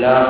الحمد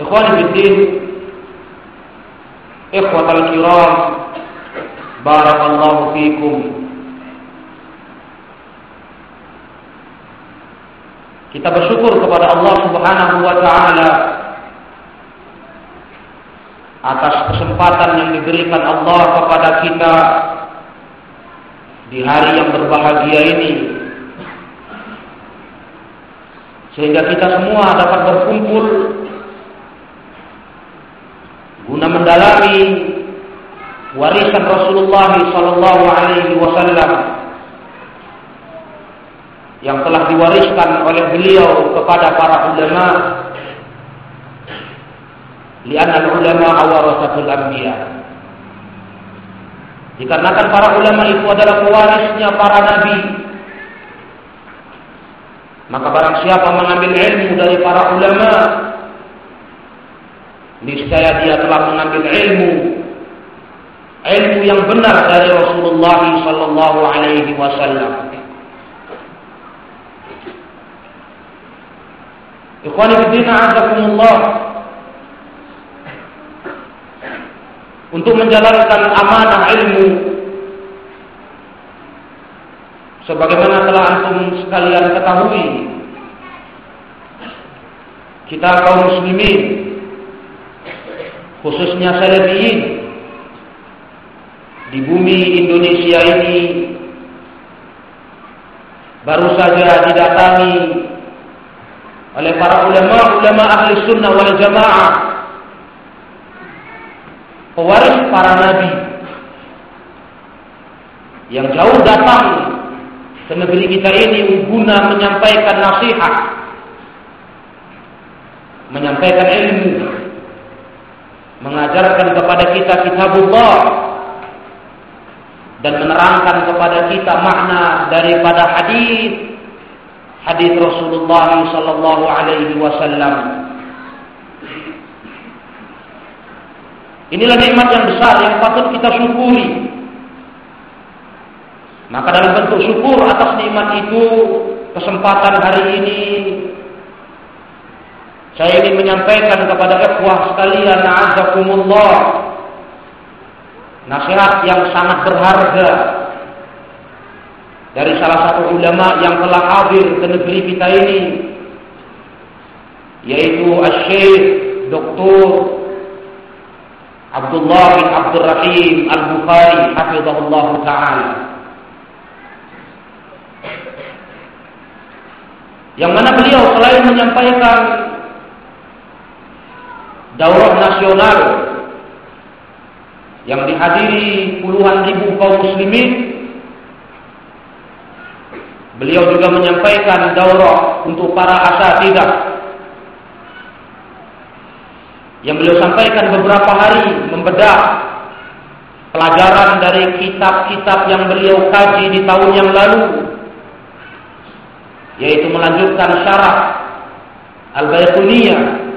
إخوان الدين إخوة الكرام kiram, الله فيكم Kita bersyukur kepada Allah Subhanahu wa taala atas kesempatan yang diberikan Allah kepada kita di hari yang berbahagia ini. Sehingga kita semua dapat berkumpul warisan Rasulullah sallallahu alaihi yang telah diwariskan oleh beliau kepada para ulama. Li'anna ulama awarasatul anbiya. Dikarenakan para ulama itu adalah pewarisnya para nabi. Maka barang siapa mengambil ilmu dari para ulama niscaya dia telah mengambil ilmu ilmu yang benar dari Rasulullah sallallahu alaihi wasallam. Ikhwani fillah azakumullah untuk menjalankan amanah ilmu sebagaimana telah antum sekalian ketahui kita kaum muslimin khususnya salafiyin di bumi Indonesia ini baru saja didatangi oleh para ulama-ulama ahli sunnah wal jamaah pewaris para nabi yang jauh datang ke negeri kita ini guna menyampaikan nasihat menyampaikan ilmu mengajarkan kepada kita kitabullah dan menerangkan kepada kita makna daripada hadis hadis Rasulullah sallallahu alaihi wasallam. Inilah nikmat yang besar yang patut kita syukuri. Maka dalam bentuk syukur atas nikmat itu, kesempatan hari ini Saya ingin menyampaikan kepada ikhwah sekalian, azakumullah, nasihat yang sangat berharga dari salah satu ulama yang telah hadir ke negeri kita ini, yaitu Syekh Dr. Abdullah bin Abdul Rahim Al-Bukhari hafizahullah taala. Yang mana beliau selain menyampaikan daurah nasional yang dihadiri puluhan ribu kaum muslimin. Beliau juga menyampaikan daurah untuk para asatidah. Yang beliau sampaikan beberapa hari membedah pelajaran dari kitab-kitab yang beliau kaji di tahun yang lalu yaitu melanjutkan syarah Al-Baytuniyah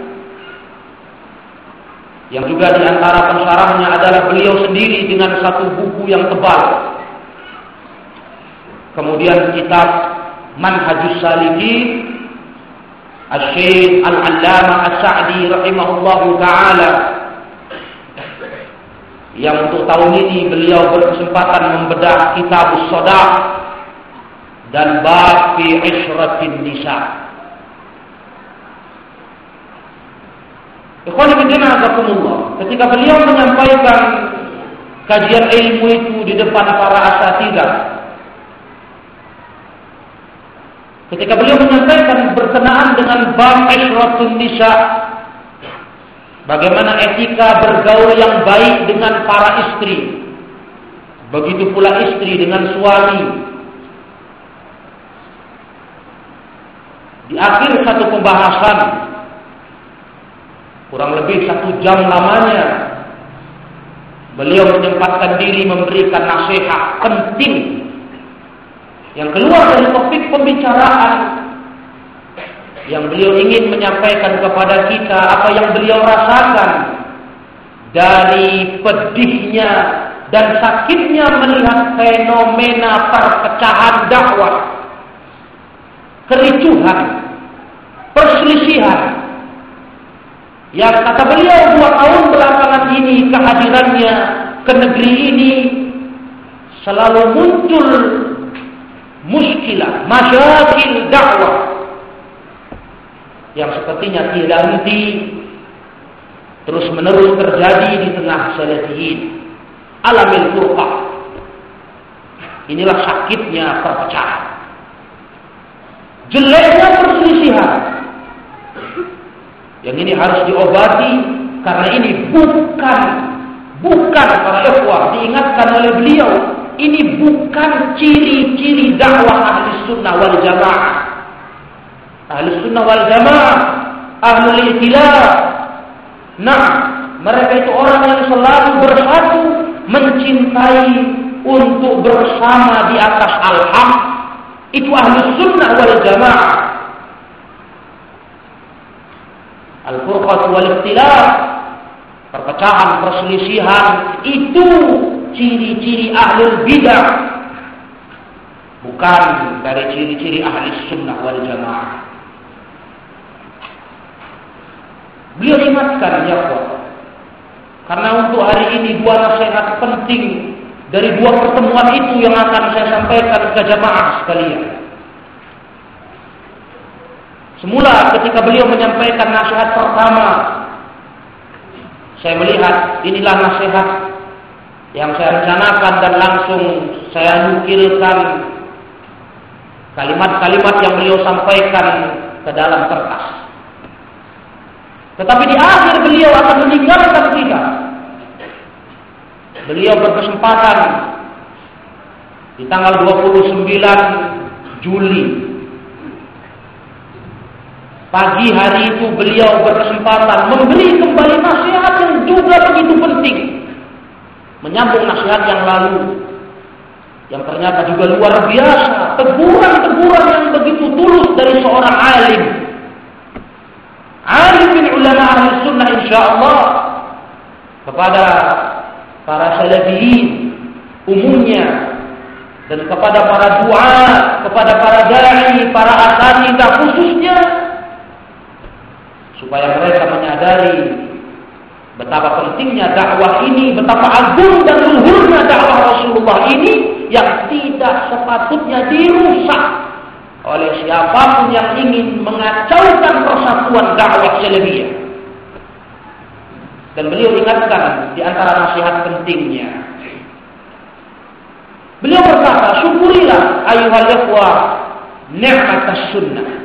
yang juga di antara pensyarahnya adalah beliau sendiri dengan satu buku yang tebal. Kemudian kitab Manhajus Salikin Al-Syekh Al-Allamah As-Sa'di rahimahullahu taala yang untuk tahun ini beliau berkesempatan membedah kitab Sodak dan bab fi Ishratin Nisa. Ketika beliau menyampaikan kajian ilmu itu di depan para asatidah, ketika beliau menyampaikan berkenaan dengan bab Ishratun Nisa, bagaimana etika bergaul yang baik dengan para istri, begitu pula istri dengan suami. Di akhir satu pembahasan kurang lebih satu jam lamanya beliau menyempatkan diri memberikan nasihat penting. Yang keluar dari topik pembicaraan yang beliau ingin menyampaikan kepada kita apa yang beliau rasakan dari pedihnya dan sakitnya melihat fenomena perpecahan dakwah kericuhan perselisihan yang kata beliau dua tahun belakangan ini kehadirannya ke negeri ini selalu muncul muskilah, masyakil dakwah yang sepertinya tidak henti terus menerus terjadi di tengah salafiyin. Alamil furqah inilah sakitnya perpecahan. Jeleknya perselisihan yang ini harus diobati karena ini bukan bukan para ikhwah diingatkan oleh beliau. Ini bukan ciri-ciri dakwah ahli sunnah wal jamaah. Ahli sunnah wal jamaah ahli ikhtilaf nah mereka itu orang yang selalu bersatu mencintai untuk bersama di atas al-haq. Itu ahli sunnah wal jamaah Al-furqat wal ikhtilaf, perpecahan, perselisihan itu ciri-ciri ahli bidah. Bukan dari ciri-ciri ahli sunnah wal jamaah. Beliau ingatkan ya Allah. Karena untuk hari ini dua nasihat penting dari dua pertemuan itu yang akan saya sampaikan ke jamaah sekalian. Semula ketika beliau menyampaikan nasihat pertama, saya melihat inilah nasihat yang saya rencanakan dan langsung saya nukilkan kalimat-kalimat yang beliau sampaikan ke dalam kertas. Tetapi di akhir beliau akan meninggalkan kita. Beliau berkesempatan di tanggal 29 Juli Pagi hari itu beliau berkesempatan memberi kembali nasihat yang juga begitu penting. Menyambung nasihat yang lalu. Yang ternyata juga luar biasa. Teguran-teguran yang begitu tulus dari seorang alim. Alim bin ulama ahli sunnah insya Allah. Kepada para salafiyin umumnya dan kepada para doa, kepada para dai, para asatidah khususnya supaya mereka menyadari betapa pentingnya dakwah ini, betapa agung dan luhurnya dakwah Rasulullah ini yang tidak sepatutnya dirusak oleh siapa pun yang ingin mengacaukan persatuan dakwah salafiyah. Dan beliau ingatkan di antara nasihat pentingnya. Beliau berkata, syukurilah ayuhal ikhwah ni'mat sunnah.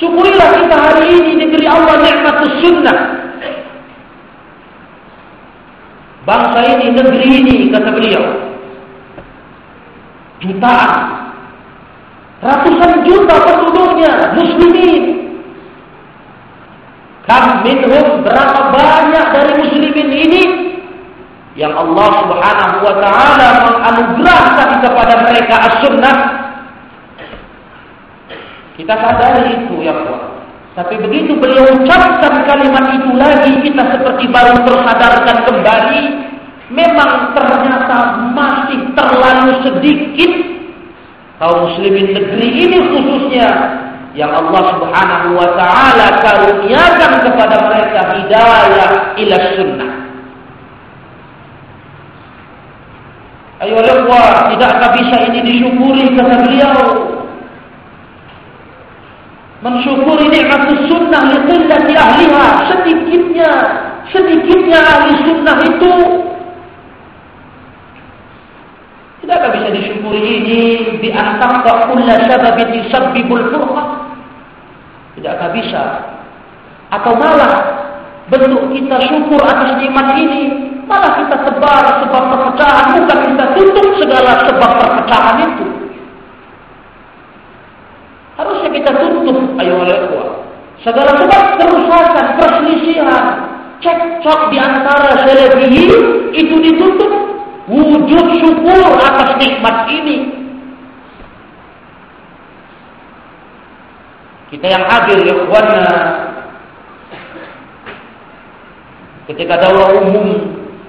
Syukurilah kita hari ini negeri Allah nikmat sunnah. Bangsa ini, negeri ini, kata beliau. Jutaan. Ratusan juta penduduknya, muslimin. Kam minhum berapa banyak dari muslimin ini yang Allah Subhanahu wa taala menganugerahkan kepada mereka as-sunnah. Kita sadari itu ya Allah. Tapi begitu beliau ucapkan kalimat itu lagi, kita seperti baru tersadarkan kembali. Memang ternyata masih terlalu sedikit kaum muslimin negeri ini khususnya yang Allah Subhanahu wa taala karuniakan kepada mereka hidayah ila sunnah. Ayo lewa, tidakkah bisa ini disyukuri kata beliau? Mensyukuri nikmat sunnah liqillati ahliha, sedikitnya, sedikitnya ahli sunnah itu Tidakkah bisa disyukuri ini di antara kulla sababin yusabbibul furqah? Tidakkah bisa? Atau malah bentuk kita syukur atas nikmat ini malah kita tebar sebab perpecahan bukan kita tutup segala sebab perpecahan itu. Harusnya kita tutup ayo kuat. Segala sebab kerusakan, perselisihan, cekcok di antara selebrihi itu ditutup. Wujud syukur atas nikmat ini Kita yang hadir ya ikhwanna ketika daurah umum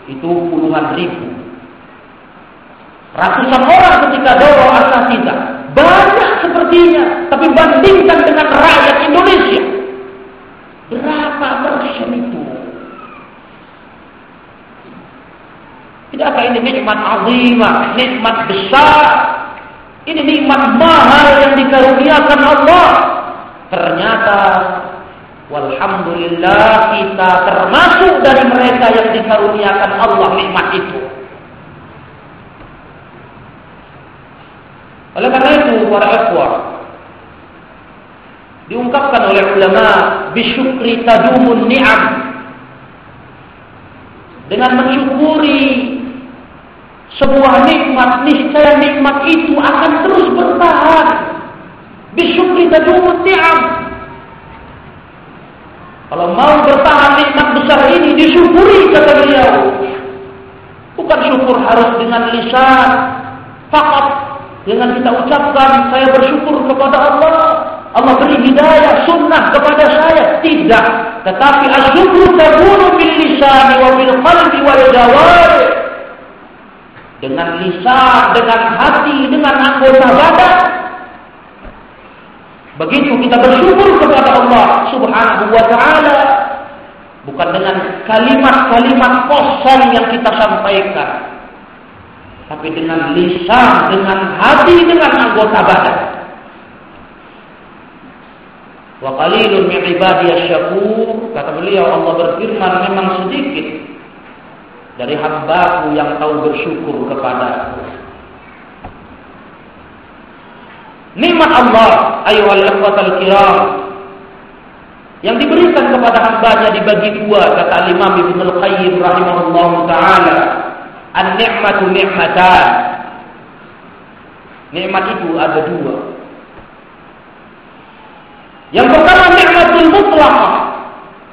itu puluhan ribu. Ratusan orang ketika daurah asatidah. Banyak sepertinya. Tapi bandingkan dengan rakyat Indonesia. Berapa persen itu? Tidakkah ini nikmat azimah, nikmat besar? Ini nikmat mahal yang dikaruniakan Allah Ternyata Walhamdulillah kita termasuk dari mereka yang dikaruniakan Allah nikmat itu. Oleh karena itu para ikhwah diungkapkan oleh ulama bisyukri tadumun ni'am dengan mensyukuri sebuah nikmat niscaya nikmat itu akan terus bertahan Bisyukri tadumut ni'am. Kalau mau bertahan nikmat besar ini disyukuri kata beliau. Bukan syukur harus dengan lisan, fakat dengan kita ucapkan saya bersyukur kepada Allah. Allah beri hidayah sunnah kepada saya. Tidak. Tetapi asyukru takunu bil lisan wa bil qalbi wal jawari. Dengan lisan, dengan hati, dengan anggota badan Begitu kita bersyukur kepada Allah Subhanahu wa taala bukan dengan kalimat-kalimat kosong yang kita sampaikan tapi dengan lisan, dengan hati, dengan anggota badan. Wa qalilun min ibadiyasy syakur kata beliau Allah berfirman memang sedikit dari hambaku yang tahu bersyukur kepada. Nikmat Allah, ayuhal ikhwatal kiram, yang diberikan kepada hambanya dibagi dua kata Imam Ibnu Al-Qayyim rahimahullah taala an-ni'matu ni'matan. Nikmat itu ada dua. Yang pertama nikmatul mutlak.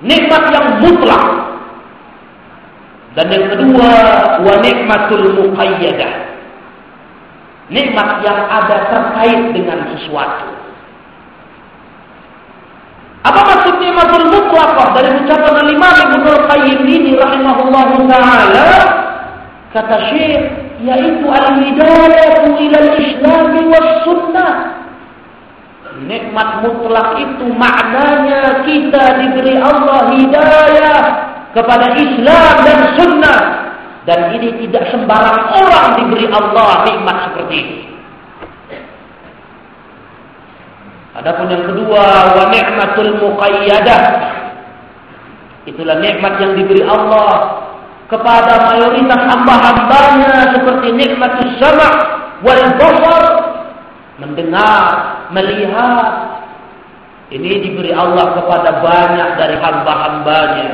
Nikmat yang mutlak. Dan yang kedua wa nikmatul muqayyadah. Nikmat yang ada terkait dengan sesuatu. Apa maksud nikmatul mutlaqah dari ucapan Imam Ibnu Qayyim ini rahimahullahu taala? Kata Syekh, yaitu al-hidayah ila al-Islam was sunnah. Nikmat mutlak itu maknanya kita diberi Allah hidayah kepada Islam dan sunnah. Dan ini tidak sembarang orang diberi Allah nikmat seperti ini. Adapun yang kedua, wa ni'matul muqayyadah. Itulah nikmat yang diberi Allah kepada mayoritas hamba-hambanya seperti nikmatus sama' wal basar mendengar, melihat. Ini diberi Allah kepada banyak dari hamba-hambanya.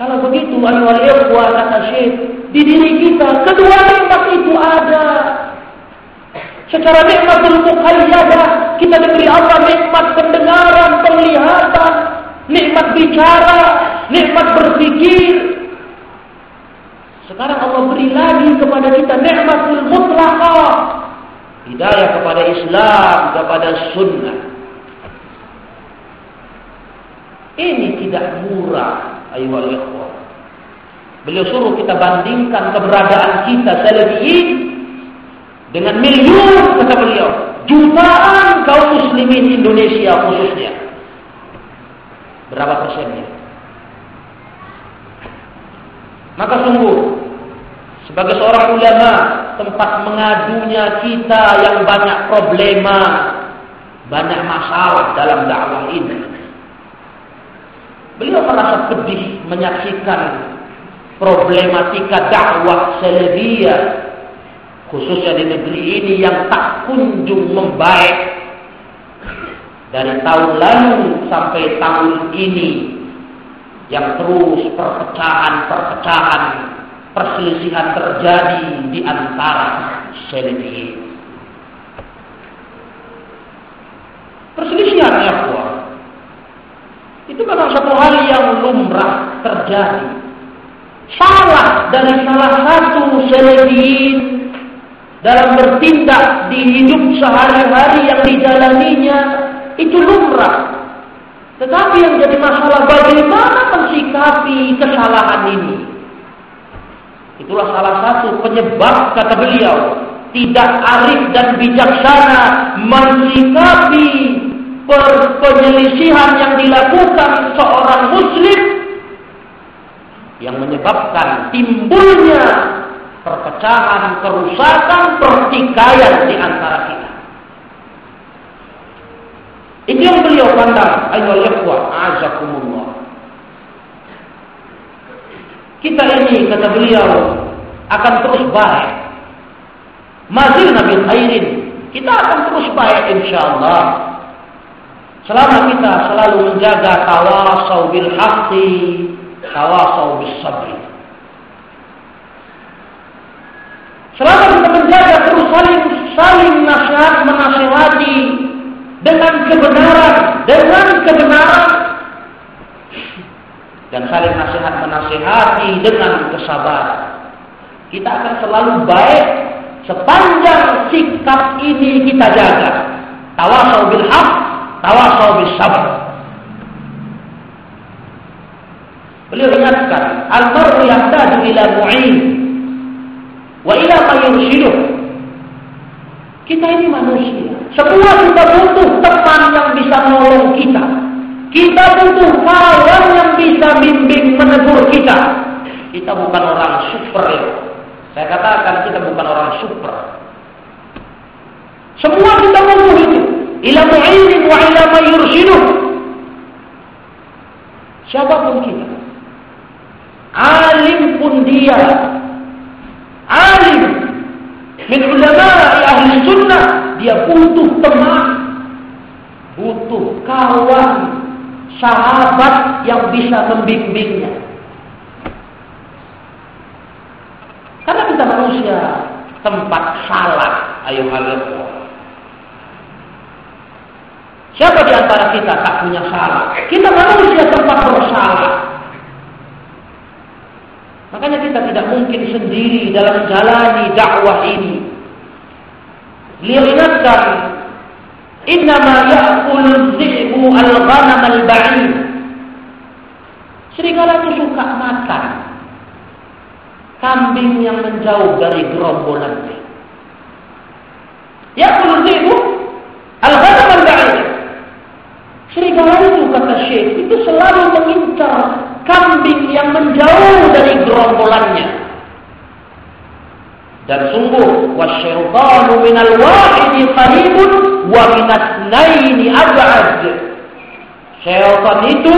Kalau begitu, ayuhal ikhwah kata Syekh, di diri kita kedua nikmat itu ada. Secara nikmatul muqayyadah kita diberi Allah nikmat pendengaran, penglihatan, nikmat bicara, nikmat berpikir. Sekarang Allah beri lagi kepada kita nikmatul mutlaqah. Hidayah kepada Islam, kepada sunnah. Ini tidak murah, ayuhal ikhwah. Beliau suruh kita bandingkan keberadaan kita salafiyin dengan miliun kata beliau, jutaan kaum muslimin Indonesia khususnya. Berapa persennya? Maka sungguh sebagai seorang ulama tempat mengadunya kita yang banyak problema, banyak masalah dalam dakwah ini. Beliau merasa pedih menyaksikan problematika dakwah selebia khususnya di negeri ini yang tak kunjung membaik dari tahun lalu sampai tahun ini yang terus perpecahan-perpecahan perselisihan terjadi di antara selebritis. Perselisihan ya itu memang satu hal yang lumrah terjadi. Salah dari salah satu selebritis dalam bertindak di hidup sehari-hari yang dijalaninya itu lumrah. Tetapi yang jadi masalah bagaimana mensikapi kesalahan ini. Itulah salah satu penyebab kata beliau tidak arif dan bijaksana mensikapi penyelisihan yang dilakukan seorang muslim yang menyebabkan timbulnya perpecahan, kerusakan, pertikaian di antara kita. Itu yang beliau pandang, ayo ikhwah, azakumullah. Kita ini kata beliau akan terus baik. Mazil Nabi khairin. Kita akan terus baik insyaallah. Selama kita selalu menjaga tawasau bil haqqi, tawasau bis sabri. Selama kita menjaga terus saling saling nasihat menasihati dengan kebenaran, dengan kebenaran dan saling nasihat menasihati dengan kesabaran. Kita akan selalu baik sepanjang sikap ini kita jaga. Tawasau bil haq, tawasau sabr. Beliau ingatkan, al-mar'u yahtaju ila mu'in Wa ila mayurshiduh. Kita ini manusia. Semua kita butuh teman yang bisa menolong kita. Kita butuh kawan yang bisa bimbing menegur kita. Kita bukan orang super ya. Saya katakan kita bukan orang super. Semua kita butuh itu. Ila mu'inin wa ila mayurshiduh. Siapa pun kita. Alim pun dia alim min ulama ahli sunnah dia butuh teman butuh kawan sahabat yang bisa membimbingnya karena kita manusia tempat salah ayo halafu Siapa di antara kita tak punya salah? Kita manusia tempat bersalah. Makanya kita tidak mungkin sendiri dalam jalani dakwah ini. Beliau ingatkan, "Innama ya'kulu zibu al-ghanam al ba'in. Serigala itu suka makan kambing yang menjauh dari gerombolannya. Ya'kulu zibu al-ghanam al ba'in. Serigala itu kata Syekh, itu selalu mengincar kambing yang menjauh dari gerombolannya. Dan sungguh wasyaitanu minal wahidi qaribun wa minat naini ab'ad. Syaitan itu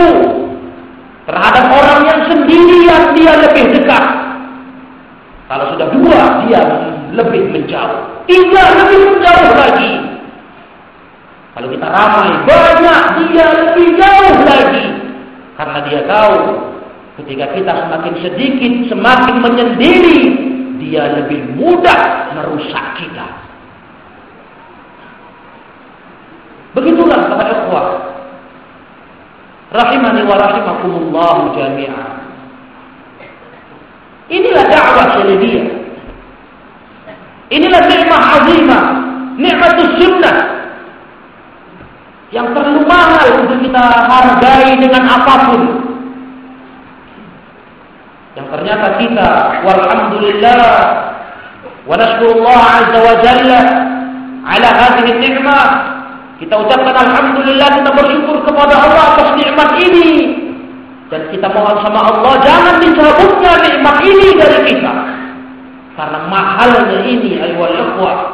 terhadap orang yang sendirian dia lebih dekat. Kalau sudah dua dia lebih menjauh. Tiga lebih menjauh lagi. Kalau kita ramai banyak dia lebih jauh lagi. Karena dia tahu ketika kita semakin sedikit semakin menyendiri dia lebih mudah merusak kita. Begitulah para ikhwah. Rahimani wa rahimakumullah jami'an. Inilah dakwah salafiyah. Inilah nikmah azimah, nikmatus sunnah mahal untuk kita hargai dengan apa pun. Yang ternyata kita walhamdulillah wa naskurullah azza wa jalla ala hadhihi nikmah kita ucapkan alhamdulillah kita bersyukur kepada Allah atas nikmat ini. Dan kita mohon sama Allah jangan dicabutnya nikmat ini dari kita. Karena mahalnya ini ayyuhal ikhwah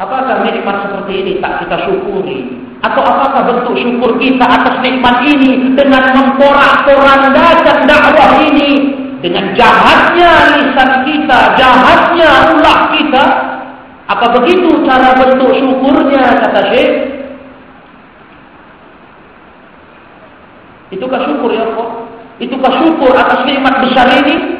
Apakah nikmat seperti ini tak kita syukuri? Atau apakah bentuk syukur kita atas nikmat ini dengan memporak-porandakan dakwah ini dengan jahatnya lisan kita, jahatnya ulah kita? Apa begitu cara bentuk syukurnya kata Syekh? Itukah syukur ya Allah? Itukah syukur atas nikmat besar ini?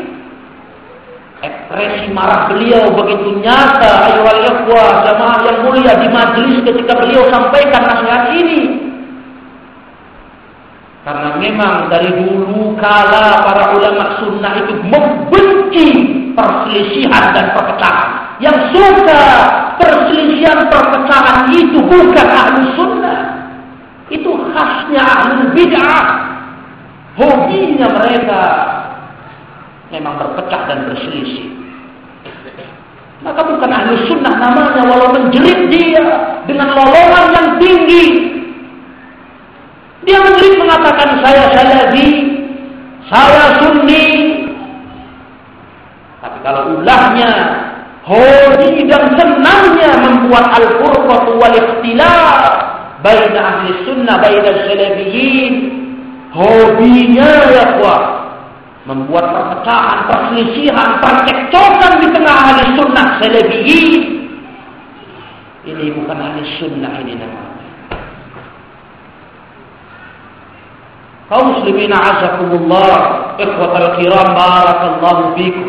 Ekspresi marah beliau begitu nyata, ayo ikhwah, jamaah yang mulia di majelis ketika beliau sampaikan nasihat ini. Karena memang dari dulu kala para ulama sunnah itu membenci perselisihan dan perpecahan. Yang suka perselisihan perpecahan itu bukan ahlu sunnah. Itu khasnya ahlu bid'ah. Hobinya mereka memang berpecah dan berselisih. Maka bukan ahli sunnah namanya walau menjerit dia dengan lolongan yang tinggi. Dia menjerit mengatakan saya salafi, saya sunni. Tapi kalau ulahnya hobi dan senangnya membuat al-furqah wal ikhtilaf baina ahli sunnah baina salafiyin hobinya ya kuat membuat perpecahan, perselisihan, percekcokan di tengah ahli sunnah selebiyin. Ini bukan ahli sunnah ini namanya. Kaum muslimin azakumullah, ikhwatal kiram barakallahu fikum.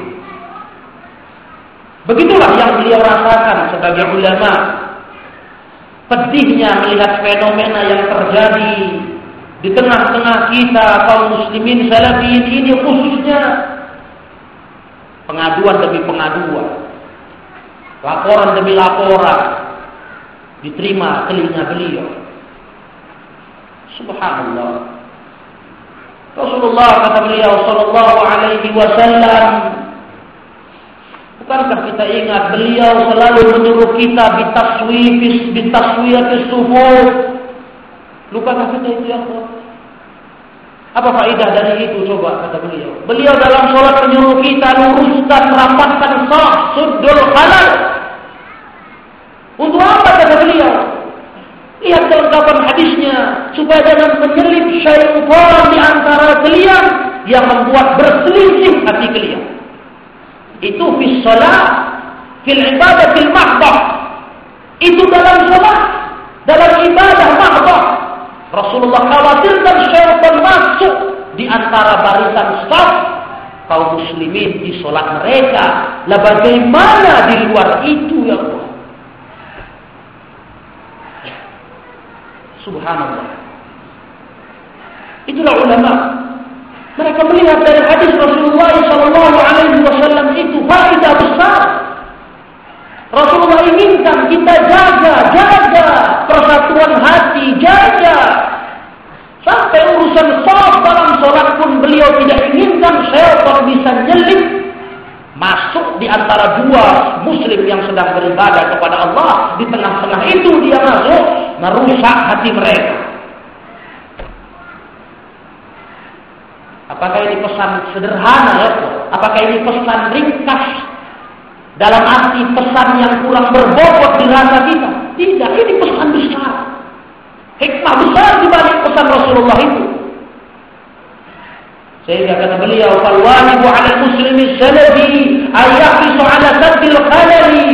Begitulah yang beliau rasakan sebagai ulama. Pedihnya melihat fenomena yang terjadi di tengah-tengah kita kaum muslimin salafiyin ini khususnya pengaduan demi pengaduan laporan demi laporan diterima telinga beliau. Subhanallah. Rasulullah kata beliau sallallahu alaihi wasallam bukankah kita ingat beliau selalu menyuruh kita bitaswifis bitaswiyati sufuf Lupakah kita itu ya Allah? Apa faedah dari itu coba kata beliau. Beliau dalam sholat menyuruh kita luruskan, rapatkan sah, sudul halal. Untuk apa kata beliau? Lihat kelengkapan hadisnya supaya jangan menyelip syaitan di antara kalian yang membuat berselisih hati kalian. Itu fi sholat, fil ibadah, fil mahbah. Itu dalam sholat, dalam ibadah mahbah. Rasulullah khawatirkan syaitan masuk di antara barisan staf kaum muslimin di sholat mereka. Lah bagaimana di luar itu ya Allah? Subhanallah. Itulah ulama. Mereka melihat dari hadis Rasulullah Sallallahu Alaihi Wasallam itu faedah besar. Rasulullah inginkan kita jaga, jaga persatuan hati, jaga. Sampai urusan sholat dalam sholat pun beliau tidak inginkan syaitan bisa nyelip masuk di antara dua muslim yang sedang beribadah kepada Allah. Di tengah-tengah itu dia masuk merusak hati mereka. Apakah ini pesan sederhana ya? Apakah ini pesan ringkas dalam arti pesan yang kurang berbobot di rasa kita? Tidak, ini pesan besar. Hikmah besar di balik pesan Rasulullah itu. Sehingga kata beliau, "Fal wajibu 'ala muslimi salafi ayyahisu 'ala sadil khalali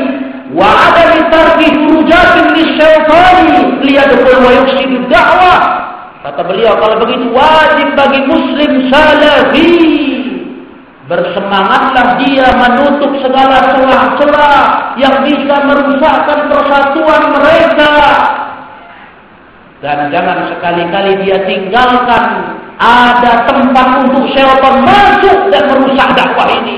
wa 'adami tarki furujatin lisyaitani liyadkhul wa yufsidu da'wah." Kata beliau, kalau begitu wajib bagi muslim salafi bersemangatlah dia menutup segala celah-celah yang bisa merusakkan persatuan mereka. Dan jangan sekali-kali dia tinggalkan ada tempat untuk syaitan masuk dan merusak dakwah ini.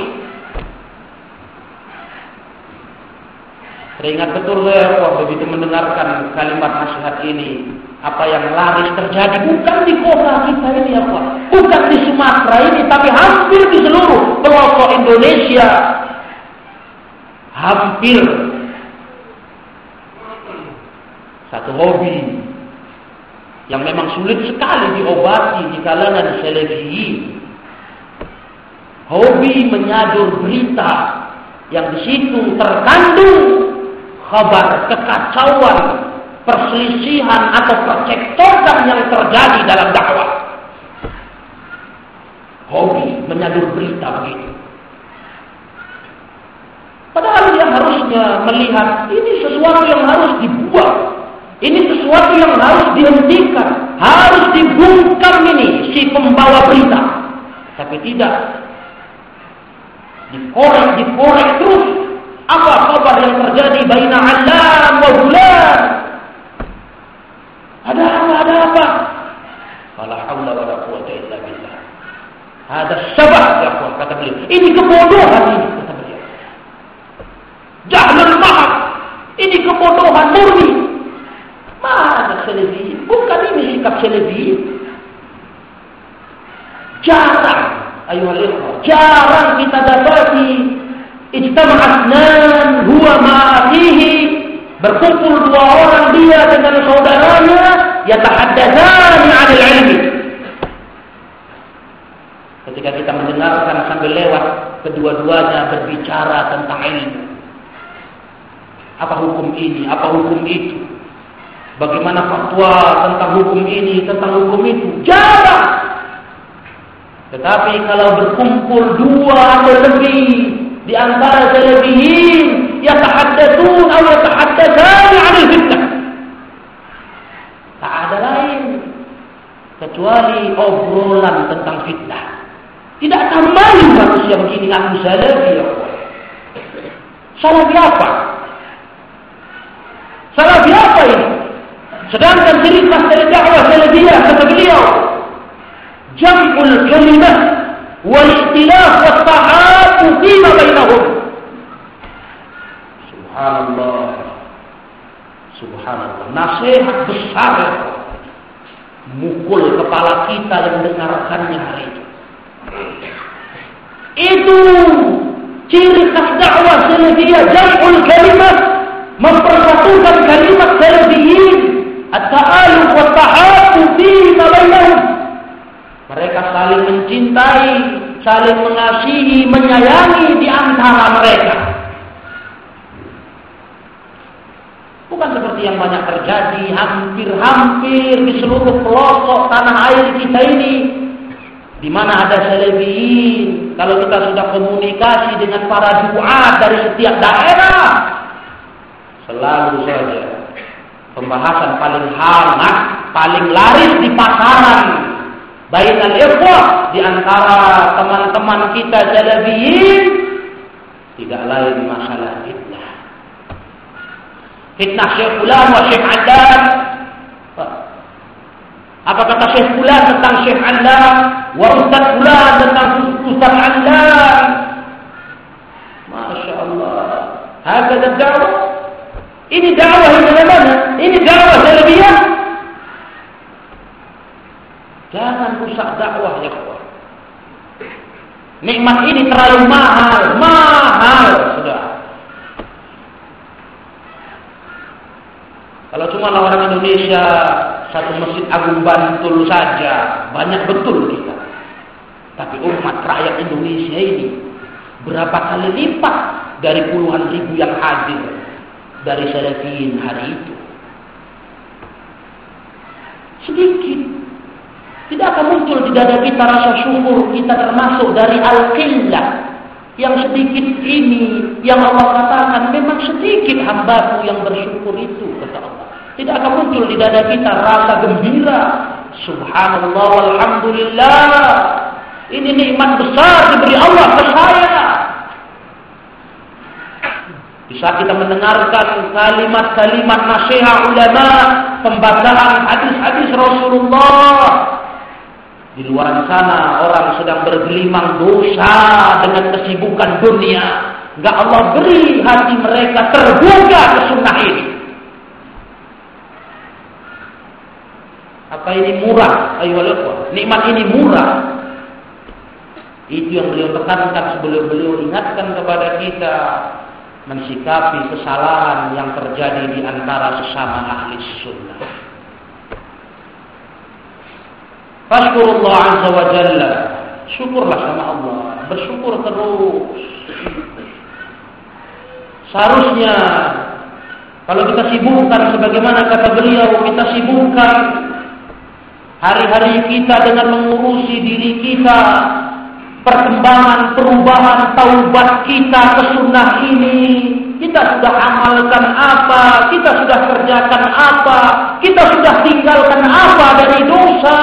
Teringat betul saya kok begitu mendengarkan kalimat nasihat ini. Apa yang laris terjadi bukan di kota kita ini Pak. Bukan di Sumatera ini, tapi hampir di seluruh pelosok Indonesia. Hampir. Satu hobi yang memang sulit sekali diobati di kalangan selebritis. Hobi menyadur berita yang di situ terkandung kabar kekacauan, perselisihan atau percekcokan yang terjadi dalam dakwah. Hobi menyadur berita begitu. Padahal dia harusnya melihat ini sesuatu yang harus dibuat ini sesuatu yang harus dihentikan, harus dibungkam ini si pembawa berita. Tapi tidak. Dikorek, dikorek terus. Apa kabar yang terjadi baina alam wa bulan? Ada apa? Ada apa? Fala haula wala quwwata illa billah. Ada sebab ya kata beliau. Ini kebodohan ini kata beliau. Jahlul mahab. Ini kebodohan murni. Mana selebi? Bukan ini sikap selebi. Jarang, ayo ikhwah, jarang kita dapati ijtama'at nan huwa ma'atihi berkumpul dua orang dia dengan saudaranya yatahaddatsani 'anil ilmi. Ketika kita mendengarkan sambil lewat kedua-duanya berbicara tentang ilmu. Apa hukum ini, apa hukum itu? Bagaimana fatwa tentang hukum ini, tentang hukum itu? Jarang. Tetapi kalau berkumpul dua atau lebih di antara selebihin, ya tahaddatsun atau yatahaddatsan 'anil fitnah. Tak ada lain kecuali obrolan tentang fitnah. Tidak akan malu manusia begini aku salafi ya Salafi apa? Salafi apa ini? Sedangkan ciri khas dari dakwah salafiyah kata beliau, jam'ul kalimah wal ikhtilaf wa tahabu fima bainahum. Subhanallah. Subhanallah. Nasihat besar mukul kepala kita yang mendengarkannya hari itu. Itu ciri khas dakwah salafiyah jam'ul kalimah mempersatukan kalimat salafiyin At-ta'aluf wa fima bainahum. Mereka saling mencintai, saling mengasihi, menyayangi di antara mereka. Bukan seperti yang banyak terjadi hampir-hampir di seluruh pelosok tanah air kita ini di mana ada selebiin. Kalau kita sudah komunikasi dengan para duat dari setiap daerah, selalu saja pembahasan paling hangat, paling laris di pasaran. Bainal ikhwah di antara teman-teman kita jalabiyin tidak lain masalah fitnah. Fitnah Syekh Fulan wa Syekh Adan. Apa kata Syekh Fulan tentang Syekh Adan? Wa Ustaz Fulan tentang Ustaz Adan. Masya Allah. Hakada dakwah ini dakwah yang mana? Ini dakwah salafiyah. Jangan rusak dakwah ya kawan. Nikmat ini terlalu mahal, mahal Indonesia satu masjid agung Bantul saja banyak betul kita. Tapi umat rakyat Indonesia ini berapa kali lipat dari puluhan ribu yang hadir dari salafiyin hari itu. Sedikit. Tidak akan muncul di dada kita rasa syukur kita termasuk dari al-qillah. Yang sedikit ini yang Allah katakan memang sedikit hambaku yang bersyukur itu. Tidak akan muncul di dada kita rasa gembira. Subhanallah walhamdulillah. Ini nikmat besar diberi Allah ke saya. Bisa kita mendengarkan kalimat-kalimat nasihat ulama, pembacaan hadis-hadis Rasulullah. Di luar sana orang sedang bergelimang dosa dengan kesibukan dunia. Enggak Allah beri hati mereka terbuka ke sunnah ini. Apa ini murah? Ayo Nikmat ini murah. Itu yang beliau tekankan sebelum beliau ingatkan kepada kita mensikapi kesalahan yang terjadi di antara sesama ahli sunnah. Fashkurullah azza wa jalla. Syukurlah sama Allah. Bersyukur terus. Seharusnya kalau kita sibukkan sebagaimana kata beliau, kita sibukkan hari-hari kita dengan mengurusi diri kita perkembangan, perubahan, taubat kita ke sunnah ini. Kita sudah amalkan apa, kita sudah kerjakan apa, kita sudah tinggalkan apa dari dosa.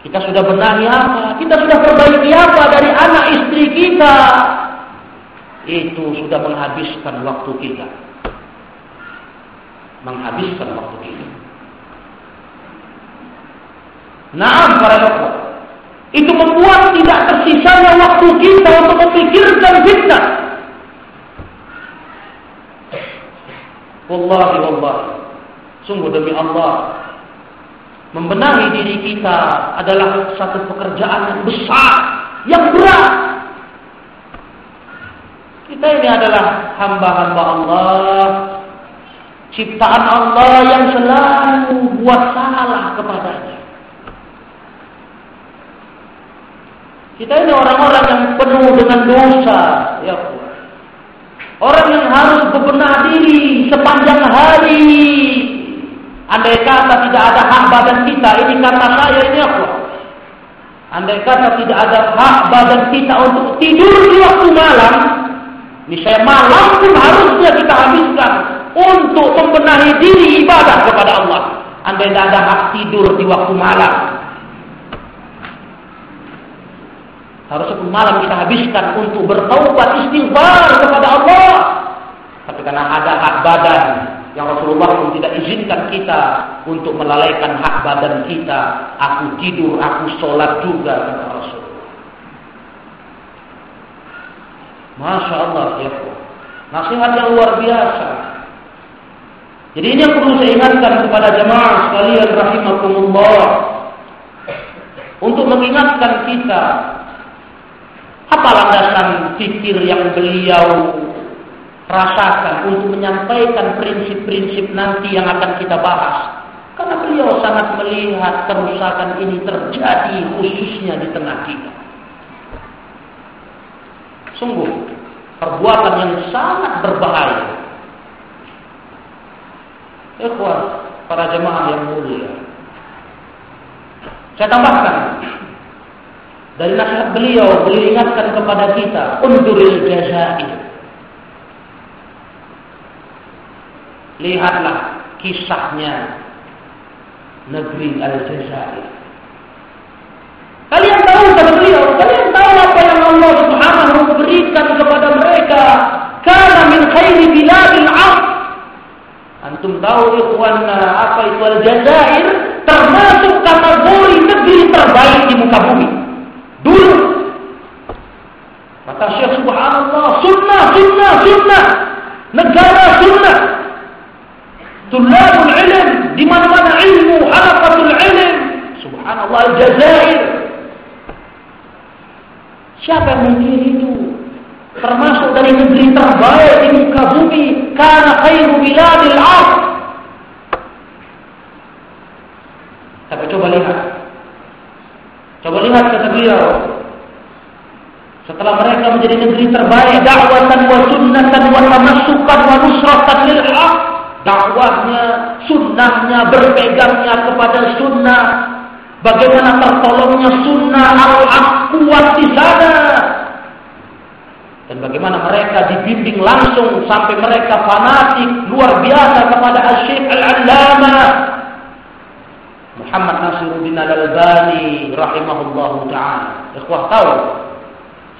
Kita sudah benahi apa, kita sudah perbaiki apa dari anak istri kita. Itu sudah menghabiskan waktu kita. Menghabiskan waktu kita. Nah, para dokter. Itu membuat tidak tersisanya waktu kita untuk memikirkan fitnah. Wallahi wallahi. Sungguh demi Allah. Membenahi diri kita adalah satu pekerjaan yang besar, yang berat. Kita ini adalah hamba-hamba Allah, ciptaan Allah yang selalu buat salah kepadanya. Kita ini orang-orang yang penuh dengan dosa, ya Orang yang harus bebenah diri sepanjang hari. Andai kata tidak ada hak badan kita, ini kata saya ini apa? Andai kata tidak ada hak badan kita untuk tidur di waktu malam, ini saya malam pun harusnya kita habiskan untuk membenahi diri ibadah kepada Allah. Andai tidak ada hak tidur di waktu malam, Harusnya malam kita habiskan untuk bertaubat istighfar kepada Allah. Tapi karena ada hak badan yang Rasulullah pun tidak izinkan kita untuk melalaikan hak badan kita. Aku tidur, aku sholat juga kata Rasulullah. Masya Allah ya Nasihat yang luar biasa. Jadi ini yang perlu saya ingatkan kepada jemaah sekalian rahimakumullah. Untuk mengingatkan kita apa landasan pikir yang beliau rasakan untuk menyampaikan prinsip-prinsip nanti yang akan kita bahas? Karena beliau sangat melihat kerusakan ini terjadi khususnya di tengah kita. Sungguh, perbuatan yang sangat berbahaya. Ikhwan, para jemaah yang mulia. Saya tambahkan, dari nasihat beliau, beliau ingatkan kepada kita, unduril jazair. Lihatlah kisahnya negeri Al-Jazair. Kalian tahu kata beliau, kalian tahu apa yang Allah Subhanahu berikan kepada mereka? Karena min khairi biladil. Antum tahu ikhwanna apa itu Al-Jazair? Termasuk kategori negeri terbaik di muka bumi. dulu kata Syekh subhanallah sunnah sunnah sunnah negara sunnah tulabul ilm di mana-mana ilmu halaqatul ilm subhanallah Aljazair siapa yang mungkin itu termasuk dari negeri terbaik di muka bumi karena khairu biladil ard tapi coba lihat hebat kata beliau. Setelah mereka menjadi negeri terbaik, dakwatan wa sunnatan wa tamassukan wa nusratan lil. Dakwahnya, sunnahnya, berpegangnya kepada sunnah. Bagaimana tertolongnya sunnah al-haq kuat di sana. Dan bagaimana mereka dibimbing langsung sampai mereka fanatik luar biasa kepada Asyik Al-Allamah Muhammad Nasiruddin Al-Albani rahimahullah taala. Ikhwah tahu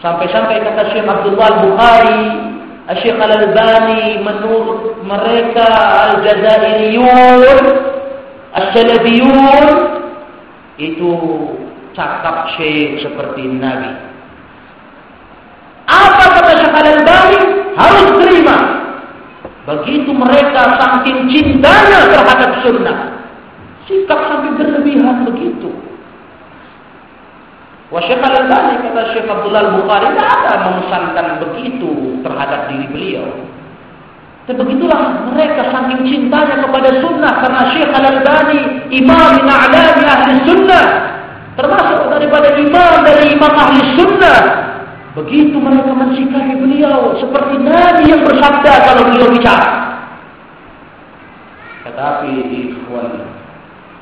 sampai-sampai kata Syekh Abdullah Bukhari, Syekh Al-Albani menurut mereka Al-Jazairiyun, As-Salafiyun itu cakap Syekh seperti Nabi. Apa kata Syekh Al-Albani? Harus terima. Begitu mereka saking cintanya terhadap sunnah. Sikap sampai berlebihan begitu. Wa Syekh Al-Albani kata Syekh Abdullah Al-Bukhari tidak ada memesankan begitu terhadap diri beliau. Dan begitulah mereka saking cintanya kepada sunnah karena Syekh Al-Albani imam a'lami ahli sunnah termasuk daripada imam dari imam ahli sunnah Begitu mereka mensikapi beliau seperti Nabi yang bersabda kalau beliau bicara. Tetapi ikhwan,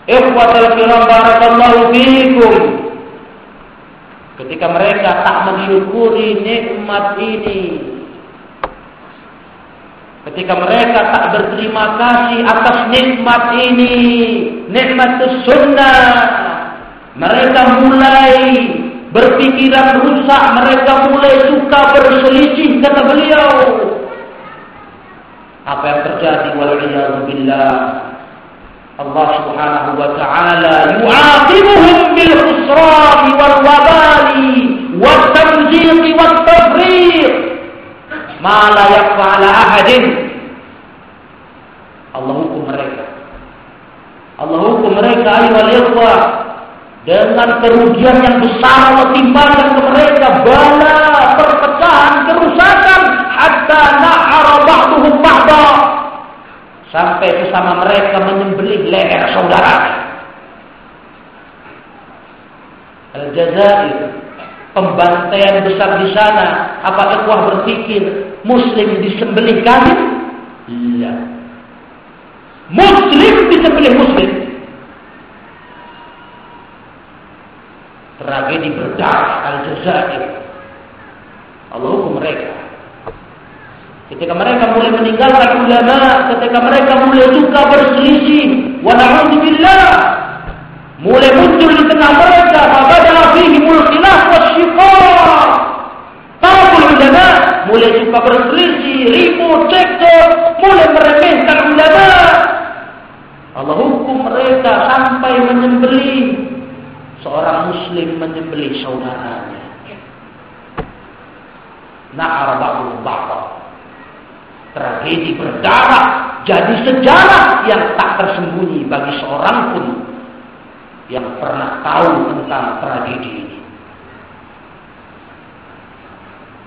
ikhwatul kiram barakallahu fiikum. Ketika mereka tak mensyukuri nikmat ini, ketika mereka tak berterima kasih atas nikmat ini, nikmat sunnah, mereka mulai berpikiran rusak, mereka mulai suka berselisih kata beliau. Apa yang terjadi waliyadzubillah Allah Subhanahu wa taala yu'aqibuhum bil khusran wal wabali wat tamziq wat tafriq ma la yakfa ala ahadin. Allah hukum mereka. Allah hukum mereka dengan kerugian yang besar Allah timpakan ke mereka bala perpecahan kerusakan. Hatta na'ara ba'duhum ba'da sampai bersama mereka menyembelih leher saudara Al-Jazair pembantaian besar di sana apa ikhwah berpikir muslim disembelih kafir? Iya. Muslim disembelih muslim. tragedi berdarah Al-Jazair. Allah hukum mereka. Ketika mereka mulai meninggalkan ulama, ketika mereka mulai suka berselisih, wa na'udzubillah, mulai muncul di tengah mereka, fabada fihimul khilaf wasyiqaq. Tabul ulama mulai suka berselisih, ribut, cekcok, mulai meremehkan ulama. Allah hukum mereka sampai menyembelih seorang muslim menyembelih saudaranya. Na'ar ba'du Tragedi berdarah jadi sejarah yang tak tersembunyi bagi seorang pun yang pernah tahu tentang tragedi ini.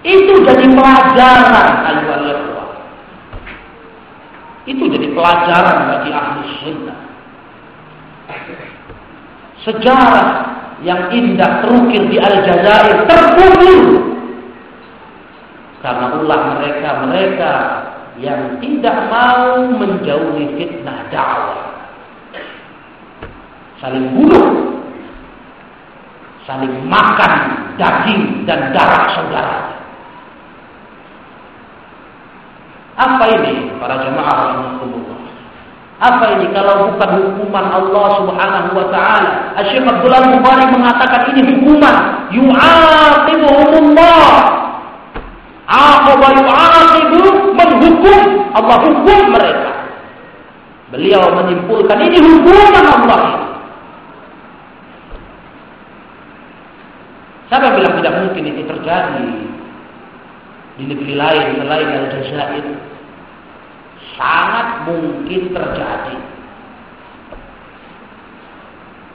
Itu jadi pelajaran al Itu jadi pelajaran bagi ahli sunnah. Sejarah yang indah terukir di Aljazair terkubur. Karena ulah mereka-mereka yang tidak mau menjauhi fitnah dakwah. Saling bunuh saling makan daging dan darah saudara. Apa ini para jemaah rahimakumullah? Apa ini kalau bukan hukuman Allah Subhanahu wa taala? Syekh Abdullah Mubarak mengatakan ini hukuman. Yu'aqibuhumullah. Aqaba yu'aqibu menghukum Allah hukum mereka. Beliau menyimpulkan ini hukuman Allah. Siapa yang bilang tidak mungkin itu terjadi di negeri lain selain Aljazair? sangat mungkin terjadi.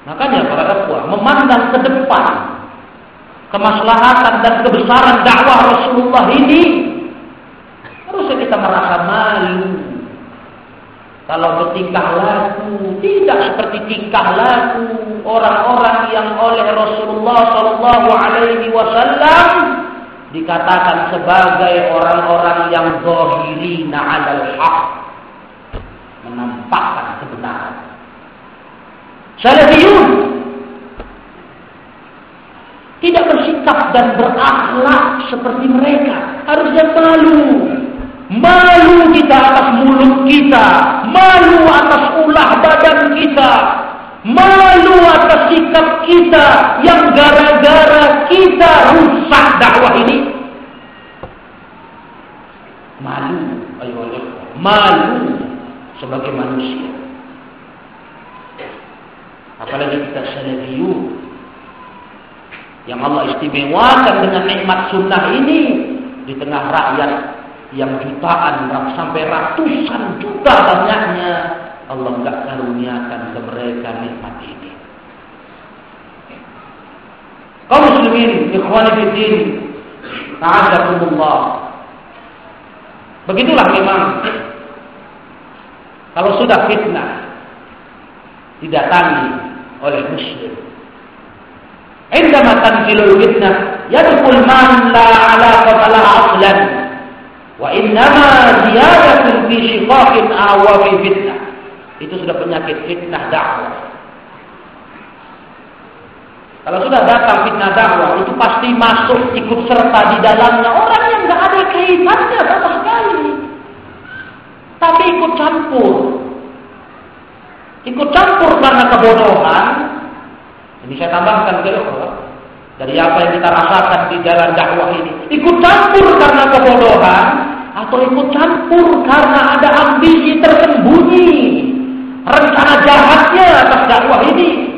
Makanya para ikhwah memandang ke depan kemaslahatan dan kebesaran dakwah Rasulullah ini harusnya kita merasa malu. Kalau bertingkah laku tidak seperti tingkah laku orang-orang yang oleh Rasulullah Shallallahu Alaihi Wasallam dikatakan sebagai orang-orang yang zahirina alal haq menampakkan kebenaran. Salafiyun tidak bersikap dan berakhlak seperti mereka. Harusnya malu Malu kita atas mulut kita. Malu atas ulah badan kita. Malu atas sikap kita yang gara-gara kita rusak dakwah ini. Malu, ayo ayo. Malu sebagai manusia. Apalagi kita salafiyun yang Allah istimewakan dengan nikmat sunnah ini di tengah rakyat yang jutaan sampai ratusan juta banyaknya Allah enggak karuniakan ke mereka nikmat ini. Kaum muslimin, ikhwan fillah, a'azakumullah. Begitulah memang kalau sudah fitnah didatangi oleh muslim. Indama tanzilul fitnah yadkhul man la alaqata lahu aslan Wa innama ziyadatun fi shiqaqin awa fi fitnah. Itu sudah penyakit fitnah dakwah. Kalau sudah datang fitnah dakwah, itu pasti masuk ikut serta di dalamnya orang yang nggak ada kaitannya sama sekali. Tapi ikut campur. Ikut campur karena kebodohan. Ini saya tambahkan ke Allah dari apa yang kita rasakan di jalan dakwah ini. Ikut campur karena kebodohan atau ikut campur karena ada ambisi tersembunyi, rencana jahatnya atas dakwah ini.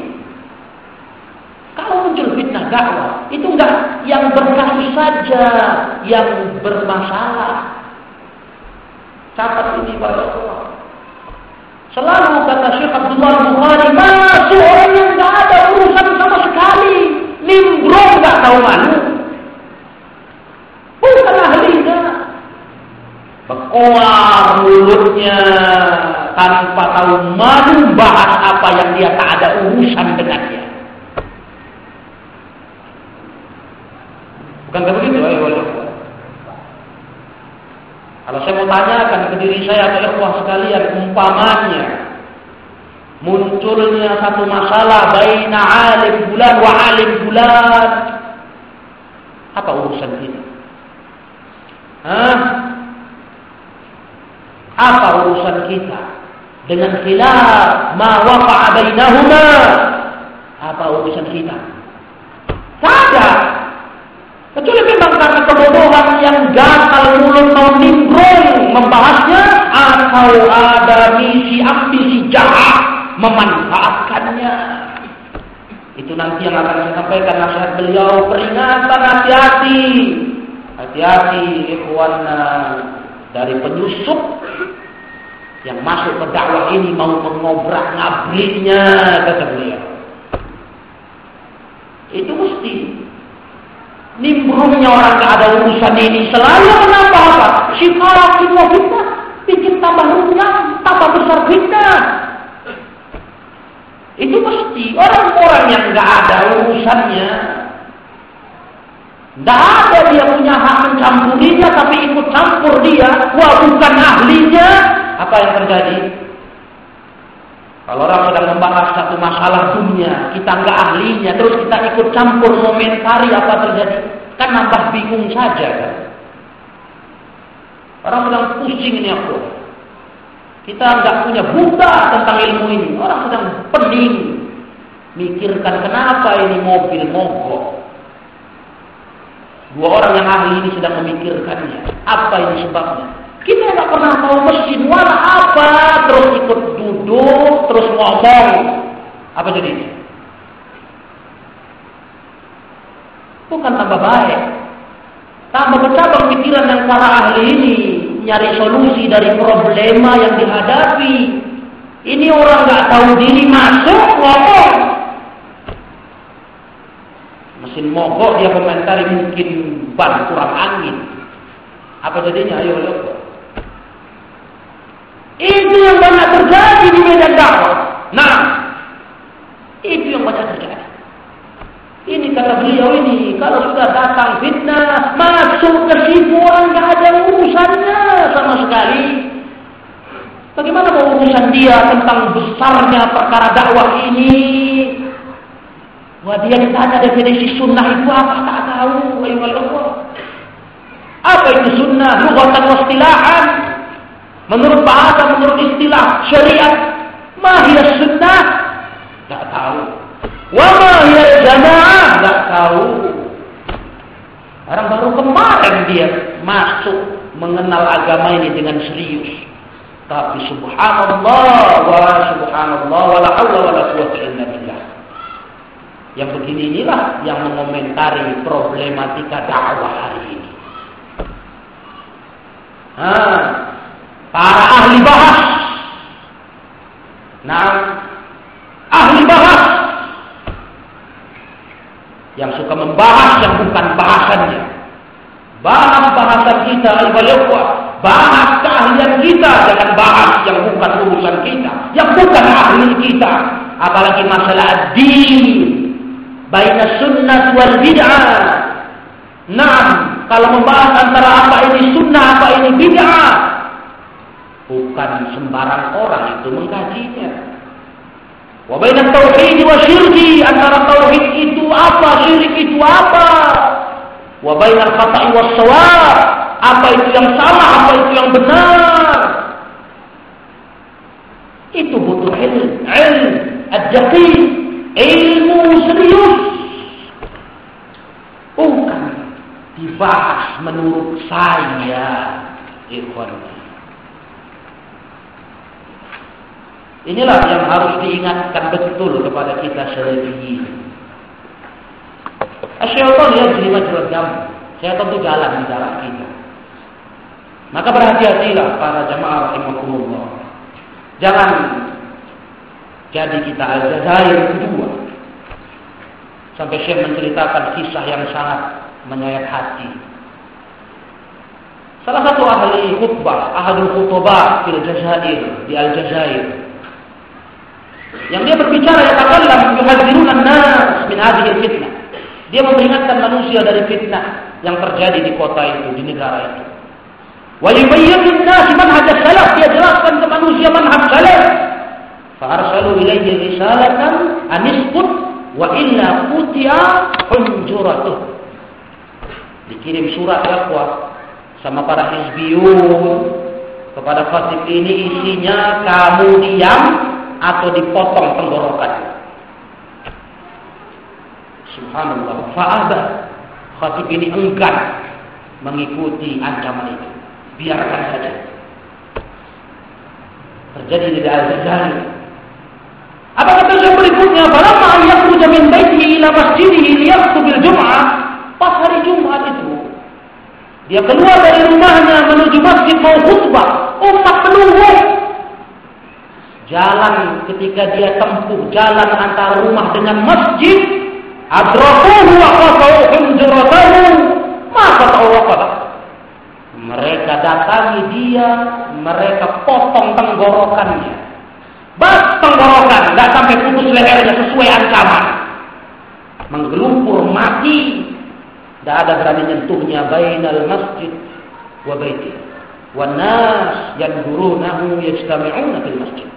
Kalau muncul fitnah dakwah, itu enggak yang berkasus saja yang bermasalah. Catat ini Allah. Selalu kata Syekh Abdullah Bukhari, masuk orang yang enggak ada urusan sama nimbrung nggak tahu malu. Bukan ahlinya. Berkoar mulutnya tanpa tahu malu bahas apa yang dia tak ada urusan dengannya. Bukan begitu, boleh. Kalau saya mau tanyakan ke diri saya atau ikhwah sekalian, umpamanya munculnya satu masalah baina alim bulan wa alim bulan. Apa urusan ini? Hah? apa urusan kita dengan khilaf ma waqa'a bainahuma? Apa urusan kita? Tidak kecuali memang karena kebodohan yang gatal mulut mau nimbrung membahasnya atau ada misi ambisi jahat memanfaatkannya. Itu nanti yang akan saya sampaikan nasihat beliau peringatan hati-hati. Hati-hati ikhwana dari penyusup yang masuk ke dakwah ini mau mengobrak ngabriknya kata beliau. Itu mesti nimbrungnya orang gak ada urusan ini selalu menambah apa? Sifat semua fitnah bikin tambah runyam, tambah besar fitnah. Itu pasti orang-orang yang nggak ada urusannya, nggak ada dia punya hak mencampurinya, tapi ikut campur dia, wah bukan ahlinya, apa yang terjadi? Kalau orang sedang membahas satu masalah dunia, kita nggak ahlinya, terus kita ikut campur momentari apa terjadi? Kan nambah bingung saja kan? Orang sedang pusing ini aku. Kita nggak punya buta tentang ilmu ini. Orang sedang pening. Mikirkan kenapa ini mobil mogok. Dua orang yang ahli ini sedang memikirkannya. Apa ini sebabnya? Kita nggak pernah tahu mesin wala apa. Terus ikut duduk, terus ngomong. Apa jadinya? Bukan tambah baik. Tambah bercabang pikiran yang para ahli ini nyari solusi dari problema yang dihadapi. Ini orang nggak tahu diri masuk ngomong. Mesin mogok dia komentari mungkin ban kurang angin. Apa jadinya? Ayo, ayo. Itu yang banyak terjadi di medan dakwah. Nah, itu yang banyak terjadi. Ini kata beliau ini, kalau sudah datang fitnah, masuk ke sibuan, nggak ada urusannya sama sekali. Bagaimana mau urusan dia tentang besarnya perkara dakwah ini? Wah dia ditanya definisi sunnah itu apa? Tak tahu. Apa itu sunnah? Lughatan wastilahan. Menurut bahasa, menurut istilah syariat. Mahia sunnah? Tak tahu. Wa mahia jamaah? Tak tahu. Orang baru kemarin dia masuk mengenal agama ini dengan serius. Tapi subhanallah wa subhanallah wa la hawla wa la quwwata illa billah. Yang begini inilah yang mengomentari problematika dakwah hari ini. Nah, para ahli bahas. Nah, ahli bahas yang suka membahas yang bukan bahasannya. Bahas bahasan kita, ibadah Bahas keahlian kita, jangan bahas yang bukan urusan kita, yang bukan ahli kita. Apalagi masalah din, baina sunnah wal bid'ah. Nah, kalau membahas antara apa ini sunnah, apa ini bid'ah, bukan sembarang orang itu mengkajinya. Wa baina tauhid wa syirki, antara tauhid itu apa, syirik itu apa. Wa baina khata'i was shawab, apa itu yang salah, apa itu yang benar. Itu butuh ilmu, ilmu, ad-daqiq, ilmu serius. Bukan dibahas menurut saya, ikhwan. Inilah yang harus diingatkan betul kepada kita sendiri. Asyaitan ya jadi majrad Saya tentu jalan di jalan kita. Maka berhati-hatilah para jamaah rahimakumullah. Jangan jadi kita al-jazair kedua. Sampai Syekh menceritakan kisah yang sangat menyayat hati. Salah satu ahli khutbah, ahli khutbah di Jazair, di Aljazair. Yang dia berbicara ya takallam yuhadziruna an-nas min hadhihi fitnah. Dia memperingatkan manusia dari fitnah yang terjadi di kota itu, di negara itu. Wa yubayyin nasi manhaj salaf, dia jelaskan ke manusia manhaj salaf. Fa arsalu ilaihi risalatan aniskut wa illa qutiya hunjuratuh. Dikirim surat dakwah sama para hizbiyun kepada khatib ini isinya kamu diam atau dipotong tenggorokan. Subhanallah. Fa'abah. Khatib ini enggan mengikuti ancaman itu biarkan saja. Terjadi di Al-Ghazali. Apa kata saya berikutnya? Falamma an yakhruja min baitihi ila masjidihi liyaktubil Jum'ah. Pas hari Jumat itu, dia keluar dari rumahnya menuju masjid mau khutbah. Umat menunggu. Jalan ketika dia tempuh jalan antara rumah dengan masjid, adrakuhu wa qata'u hujratahu. Maka tahu apa? Mereka datangi dia, mereka potong tenggorokannya. Bas tenggorokan, nggak sampai putus lehernya sesuai ancaman. Menggelumpur mati. Tidak ada berani nyentuhnya bainal masjid wa baiti. Wan nas yandurunahu yajtami'una fil masjid.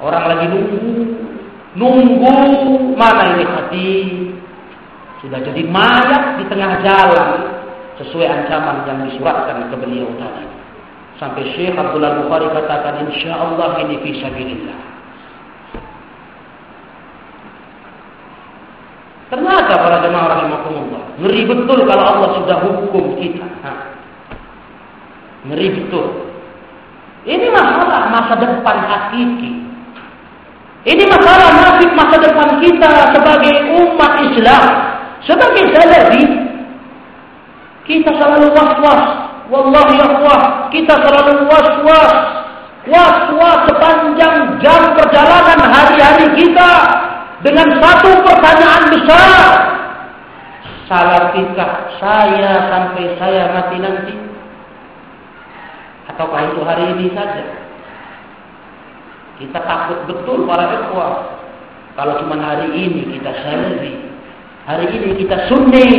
Orang lagi nunggu, nunggu mana ini hati sudah jadi mayat di tengah jalan sesuai ancaman yang disuratkan ke beliau tadi. Sampai Syekh Abdullah Bukhari katakan insya Allah ini fisabilillah. Ternyata para jemaah rahimahumullah. Ngeri betul kalau Allah sudah hukum kita. Ha. Ngeri betul. Ini masalah masa depan hakiki. Ini masalah nasib masa depan kita sebagai umat Islam. Sebagai salafi kita selalu was-was. Wallahi Allah, kita selalu was-was. Was-was sepanjang jam perjalanan hari-hari kita dengan satu pertanyaan besar. Salafkah saya sampai saya mati nanti? Ataukah itu hari ini saja? Kita takut betul para ikhwah. Kalau cuma hari ini kita salafi, hari ini kita sunni,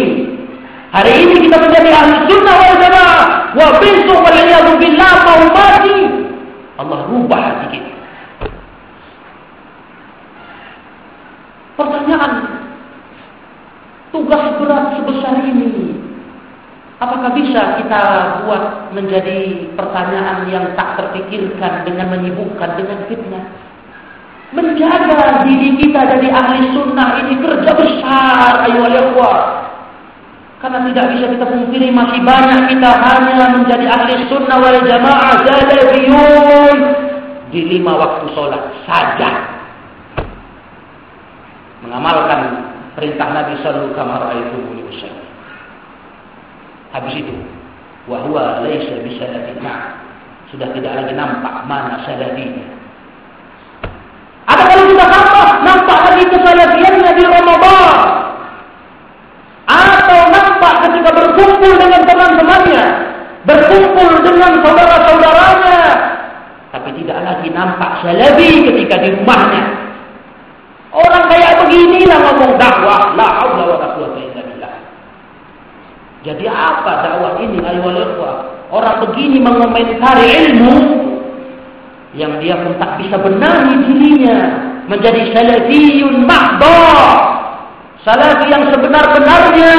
hari ini kita menjadi ahli sunnah wal jamaah, wa besok waliyadu billah mau Allah rubah hati kita. Pertanyaan, tugas berat sebesar ini Apakah bisa kita buat menjadi pertanyaan yang tak terpikirkan dengan menyibukkan dengan fitnah? Menjaga diri kita dari ahli sunnah ini kerja besar, ayo ikhwah. Karena tidak bisa kita pungkiri masih banyak kita hanya menjadi ahli sunnah wal jamaah zadabiyun di lima waktu sholat saja. Mengamalkan perintah Nabi Sallallahu Alaihi Wasallam. Habis itu, wahwa laisa bisalafina. Sudah tidak lagi nampak mana salafinya. Ada kalau sudah nampak, nampak lagi kesalafiannya di Ramadan. Atau nampak ketika berkumpul dengan teman-temannya. Berkumpul dengan saudara-saudaranya. Tapi tidak lagi nampak salafi ketika di rumahnya. Orang kayak beginilah ngomong dakwah. La haula wa la quwwata jadi apa dakwah ini ikhwah? Orang begini mengomentari ilmu yang dia pun tak bisa benahi dirinya menjadi salafiyun mahdah. Salafi yang sebenar-benarnya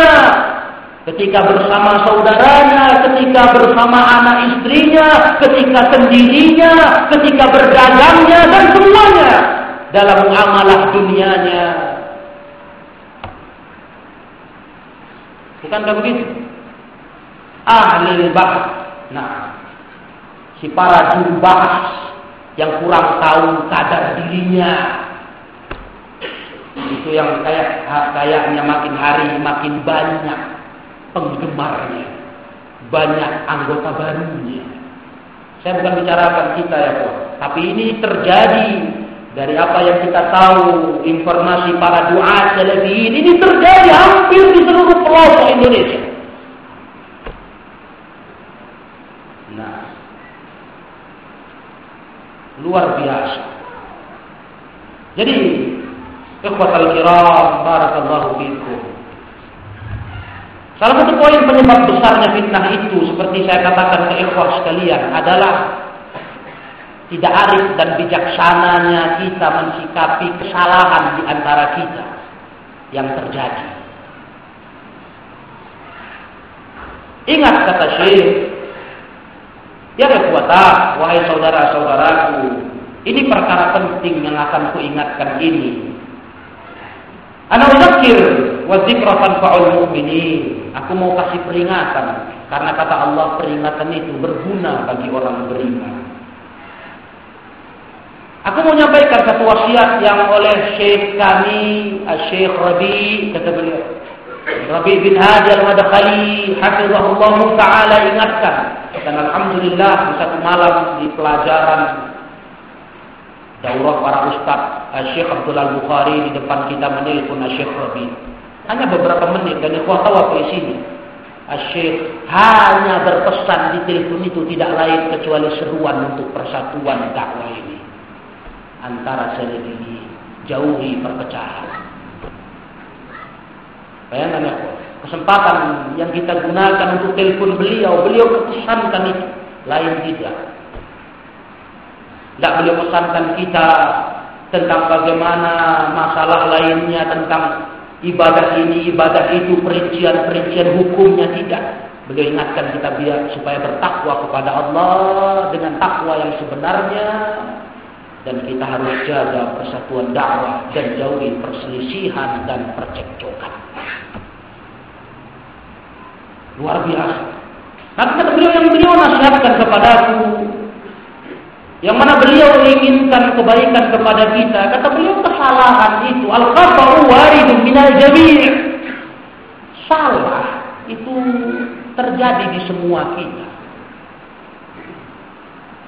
ketika bersama saudaranya, ketika bersama anak istrinya, ketika sendirinya, ketika berdagangnya dan semuanya dalam muamalah dunianya Bukankah begitu? Ahli bahas. Nah, si para juru bahas yang kurang tahu kadar dirinya itu yang kayak kayaknya makin hari makin banyak penggemarnya banyak anggota barunya saya bukan bicarakan kita ya kok tapi ini terjadi dari apa yang kita tahu, informasi para doa salafiyin ini terjadi hampir di seluruh pelosok Indonesia. Nah, luar biasa. Jadi, ikhwatal kiram, barakallahu fikum. Salah satu poin penyebab besarnya fitnah itu, seperti saya katakan ke ikhwah sekalian, adalah tidak arif dan bijaksananya kita mensikapi kesalahan di antara kita yang terjadi. Ingat kata Syekh, ya kuatah, wahai saudara-saudaraku, ini perkara penting yang akan kuingatkan ini. Ana udzakir wa dzikra tanfa'ul. Aku mau kasih peringatan karena kata Allah peringatan itu berguna bagi orang beriman. Aku mau menyampaikan satu wasiat yang oleh Syekh kami, Syekh Rabi, kata beliau. Rabi bin Hadi al-Madkhali, hafizahullah taala ingatkan. Dan alhamdulillah di satu malam di pelajaran daurah para ustaz, Syekh Abdul Al-Bukhari di depan kita menelpon Syekh Rabi. Hanya beberapa menit dan ikhwah tahu apa isinya. Syekh hanya berpesan di telepon itu tidak lain kecuali seruan untuk persatuan dakwah ini antara selebriti jauhi perpecahan. Bayangkan ya, kesempatan yang kita gunakan untuk telepon beliau, beliau pesankan itu, lain tidak. Tidak beliau pesankan kita tentang bagaimana masalah lainnya tentang ibadah ini, ibadah itu, perincian-perincian hukumnya tidak. Beliau ingatkan kita biar supaya bertakwa kepada Allah dengan takwa yang sebenarnya dan kita harus jaga persatuan dakwah dan jauhi perselisihan dan percekcokan. Luar biasa. Nanti kata beliau yang beliau nasihatkan kepadaku, yang mana beliau inginkan kebaikan kepada kita, kata beliau kesalahan itu al-khata'u waridun minal jami'. Salah itu terjadi di semua kita.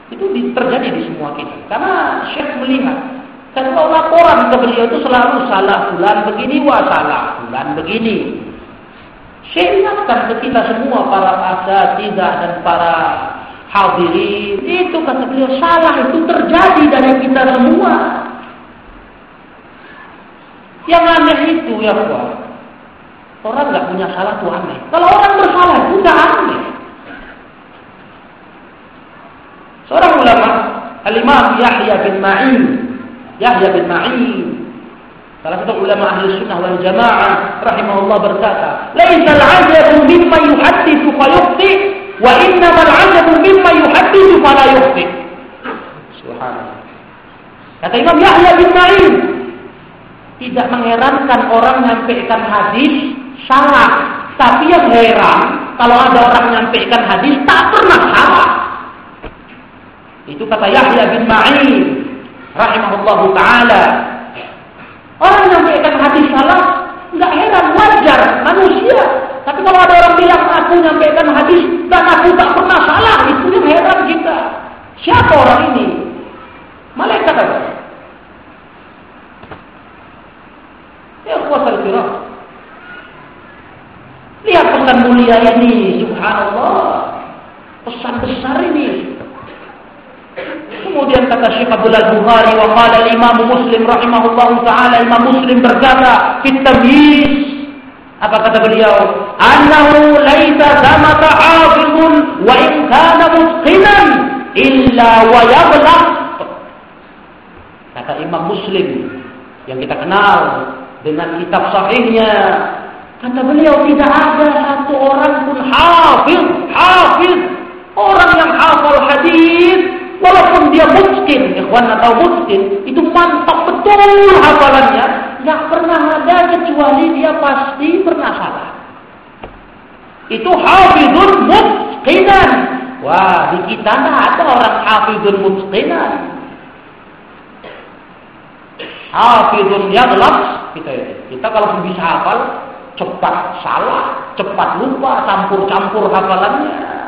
Itu terjadi di semua kita. Karena Syekh melihat kalau laporan ke beliau itu selalu salah bulan begini, wah salah bulan begini. Syekh ingatkan ke kita semua para asatidah dan para Hadirin, itu kata beliau salah itu terjadi dari kita semua. Yang aneh itu ya Pak. Orang nggak punya salah itu aneh. Kalau orang bersalah itu aneh. Seorang ulama, Al-Imam Yahya bin Ma'in. Yahya bin Ma'in. Salah satu ulama ahli sunnah wal jamaah rahimahullah berkata, "Laisa al-'ajabu mimma yuhaddithu fa yukhti, wa innama al-'ajabu mimma yuhaddithu fa la yukhti." Subhanallah. Kata Imam Yahya bin Ma'in, tidak mengherankan orang menyampaikan hadis salah, tapi yang heran kalau ada orang menyampaikan hadis tak pernah salah. Itu kata Yahya bin Ma'in rahimahullahu taala. Orang yang menyampaikan hadis salah nggak heran wajar manusia. Tapi kalau ada orang bilang aku menyampaikan hadis dan aku tak pernah salah, itu yang heran kita. Siapa orang ini? Malaikat apa? Ya kuasa kira. Lihat pesan mulia ini, subhanallah. Pesan besar ini. Kemudian kata Syekh Abdullah Bukhari wa qala Imam Muslim rahimahullahu taala Imam Muslim berkata fit tamyiz apa kata beliau? Annahu laisa zamata hafizun wa in kana mutqinan illa wa yaghlaq. Kata Imam Muslim yang kita kenal dengan kitab sahihnya kata beliau tidak ada satu orang pun hafiz, hafiz, orang yang hafal hadis Walaupun dia mungkin, ikhwan atau mungkin, itu mantap betul hafalannya, nggak pernah ada kecuali dia pasti pernah salah. Itu hafidun mutqinan. Wah, di kita nggak ada orang hafidun mutqinan. Hafidun yaghlab kita ya. Kita kalau bisa hafal cepat salah, cepat lupa, campur-campur hafalannya.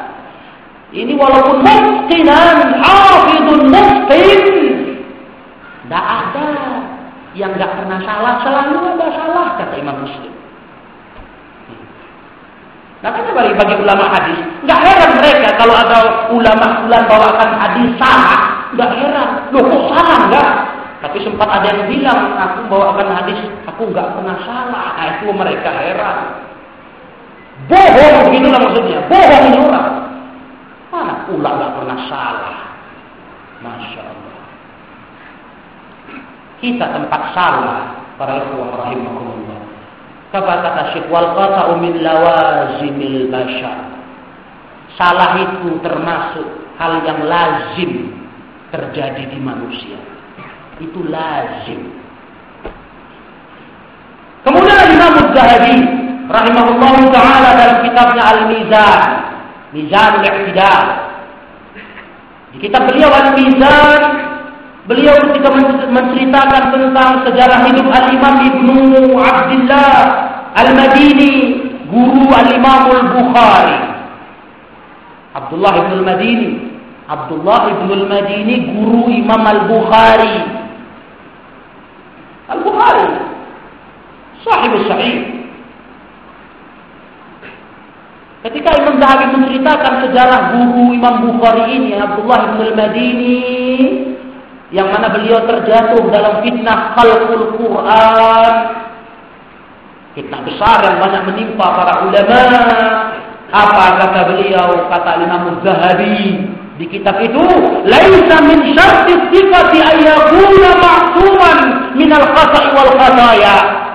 Ini walaupun mungkinan hafidun mungkin. Tidak ada yang nggak pernah salah, selalu ada salah kata Imam Muslim. Nah, kata bagi, bagi ulama hadis, nggak heran mereka kalau ada ulama-ulama bawakan hadis salah, nggak heran. Loh kok salah nggak? Tapi sempat ada yang bilang, aku bawakan hadis, aku nggak pernah salah. Nah, itu mereka heran. Bohong, begitulah maksudnya. Bohong ini orang. Mana pula gak pernah salah. Masya Allah. Kita tempat salah. Para ikhwah rahimahullah. Kata kata Syekh wal qata'u min lawazimil bashar. Salah itu termasuk hal yang lazim terjadi di manusia. Itu lazim. Kemudian Imam Az-Zahabi rahimahullah taala dalam kitabnya Al-Mizan Mizanul I'tidal. Di kitab beliau Al-Mizan, beliau ketika menceritakan tentang sejarah hidup Al-Imam Ibnu Abdullah Al-Madini, guru Al-Imam Al-Bukhari. Abdullah Ibnu Al-Madini. Abdullah Ibnu Al-Madini, guru Imam Al-Bukhari. Al-Bukhari. Sahib Sahih. Ketika Imam Zahabi menceritakan sejarah guru Imam Bukhari ini, Abdullah bin Al-Madini, yang mana beliau terjatuh dalam fitnah khalqul Quran. Fitnah besar yang banyak menimpa para ulama. Apa kata beliau? Kata Imam Zahabi di kitab itu, "Laisa min syarti sifati ayyakuna ma'suman min al-khata'i wal khataya."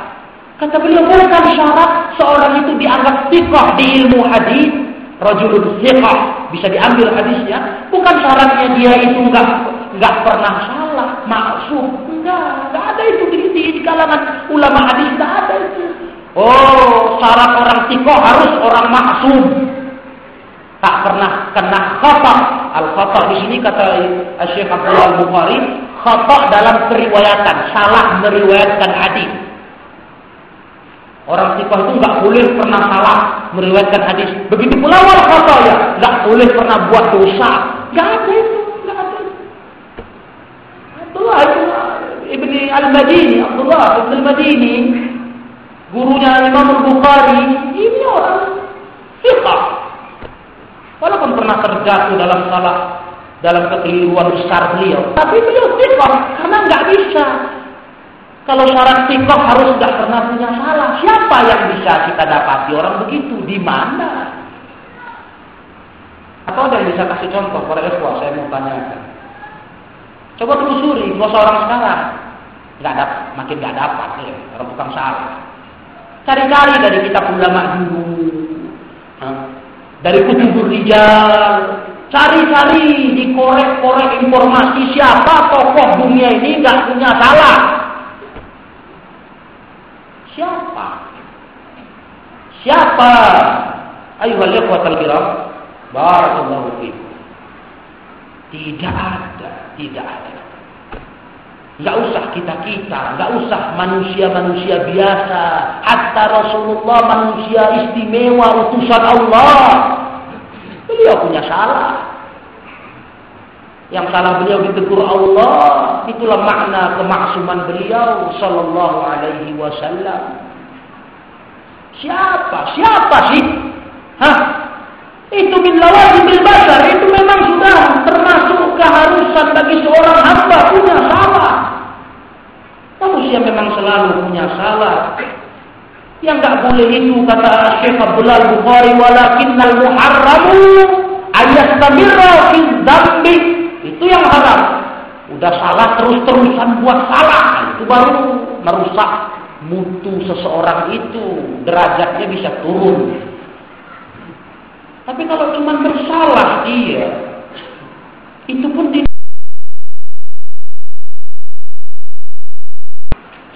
Kata beliau bukan syarat seorang itu dianggap sikoh di ilmu hadis, rajulun sikoh bisa diambil hadisnya. Bukan syaratnya dia itu enggak enggak pernah salah, maksud enggak, enggak ada itu di, di, di kalangan ulama hadis enggak ada itu. Oh, syarat orang sikoh harus orang maksum. Tak pernah kena khata. Al khata di sini kata Syekh Abdullah Bukhari, khata dalam periwayatan, salah meriwayatkan hadis. Orang sifat itu nggak boleh pernah salah meriwayatkan hadis. Begitu pula wal ya, nggak boleh pernah buat dosa. Nggak ada itu, nggak ada. Abdullah ibni al Madini, Abdullah ibn al Madini, gurunya Imam Al Bukhari, ini orang sifat. Walaupun pernah terjatuh dalam salah dalam kekeliruan besar beliau, tapi beliau tidak karena nggak bisa. Kalau syarat sikoh harus nggak pernah punya salah. Siapa yang bisa kita dapati orang begitu? Di mana? Atau ada yang bisa kasih contoh para ikhwah saya mau tanyakan. Coba telusuri, nggak seorang sekarang. Nggak dapat, makin nggak dapat ya, orang tukang salah. Cari-cari dari kitab ulama dulu. Dari kutubur rijal. Cari-cari, dikorek-korek informasi siapa tokoh dunia ini nggak punya salah. Siapa? Siapa? Ayo ikhwatal kiram. Barakallahu fiikum. Tidak ada, tidak ada. Enggak usah kita-kita, enggak usah manusia-manusia biasa. Hatta Rasulullah manusia istimewa utusan Allah. Beliau punya salah. Yang salah beliau ditegur Allah, itulah makna kemaksuman beliau sallallahu alaihi wasallam. Siapa? Siapa sih? Hah? Itu min lawajibil basar, itu memang sudah termasuk keharusan bagi seorang hamba punya salah. Manusia memang selalu punya salah. Yang tak boleh itu kata Syekh Abdullah Bukhari walakinnal muharramu ayastamirra fi dzambi. Itu yang haram. Udah salah terus-terusan buat salah, itu baru merusak mutu seseorang itu, derajatnya bisa turun. Tapi kalau cuma bersalah dia, itu pun di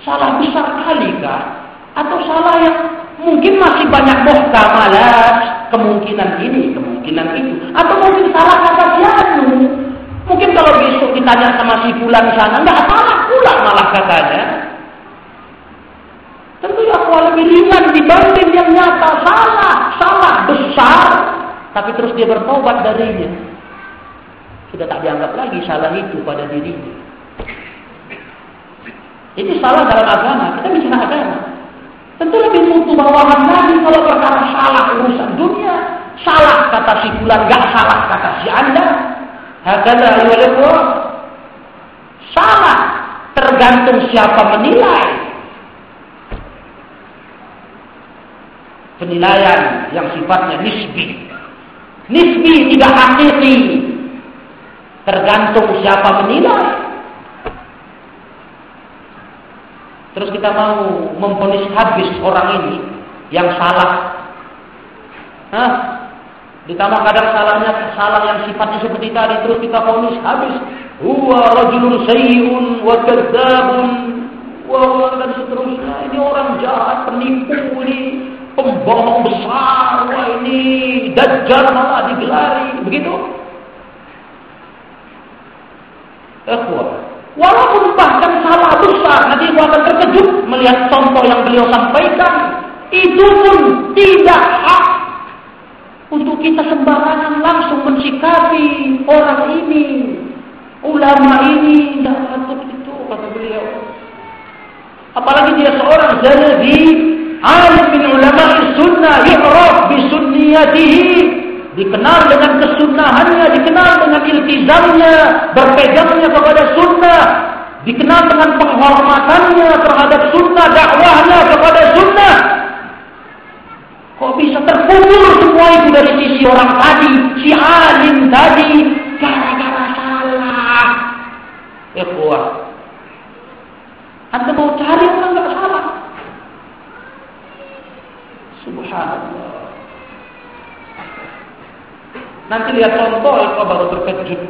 salah besar kali kah? Atau salah yang mungkin masih banyak bohka malas, kemungkinan ini, kemungkinan itu. Atau mungkin salah kata sianu. Mungkin kalau besok ditanya sama si fulan sana, nggak salah pula malah katanya. Tentu ya lebih ringan dibanding yang nyata salah, salah besar tapi terus dia bertobat darinya. Sudah tak dianggap lagi salah itu pada dirinya. Ini salah dalam agama, kita bicara agama. Tentu lebih mutu bawahan lagi kalau perkara salah urusan dunia. Salah kata si bulan, gak salah kata si anda. Ayuhalikum. Salah tergantung siapa menilai. Penilaian yang sifatnya nisbi. Nisbi tidak hakiki. Tergantung siapa menilai. Terus kita mau memponis habis orang ini yang salah. Hah? Ditambah kadang salahnya salah yang sifatnya seperti tadi terus kita ponis habis. Huwa rajulun sayyun wa kadzabun wa dan seterusnya. Ini orang jahat, penipu ini pembohong besar, wah ini dajjal malah digelari, begitu? Ikhwah. Walaupun bahkan salah besar, nanti aku akan terkejut melihat contoh yang beliau sampaikan. Itu pun tidak hak untuk kita sembarangan langsung mensikapi orang ini. Ulama ini tidak patut itu, kata beliau. Apalagi dia seorang jadi alim min ulama sunnah yu'raf bi sunniyatihi. Dikenal dengan kesunahannya dikenal dengan iltizamnya berpegangnya kepada sunnah. Dikenal dengan penghormatannya terhadap sunnah dakwahnya kepada sunnah. Kok bisa terkubur semua itu dari sisi orang tadi? Si alim tadi gara-gara salah. Ikhwah. Anda mau cari orang nggak salah Subhanallah. Nanti lihat contoh itu baru terkejut.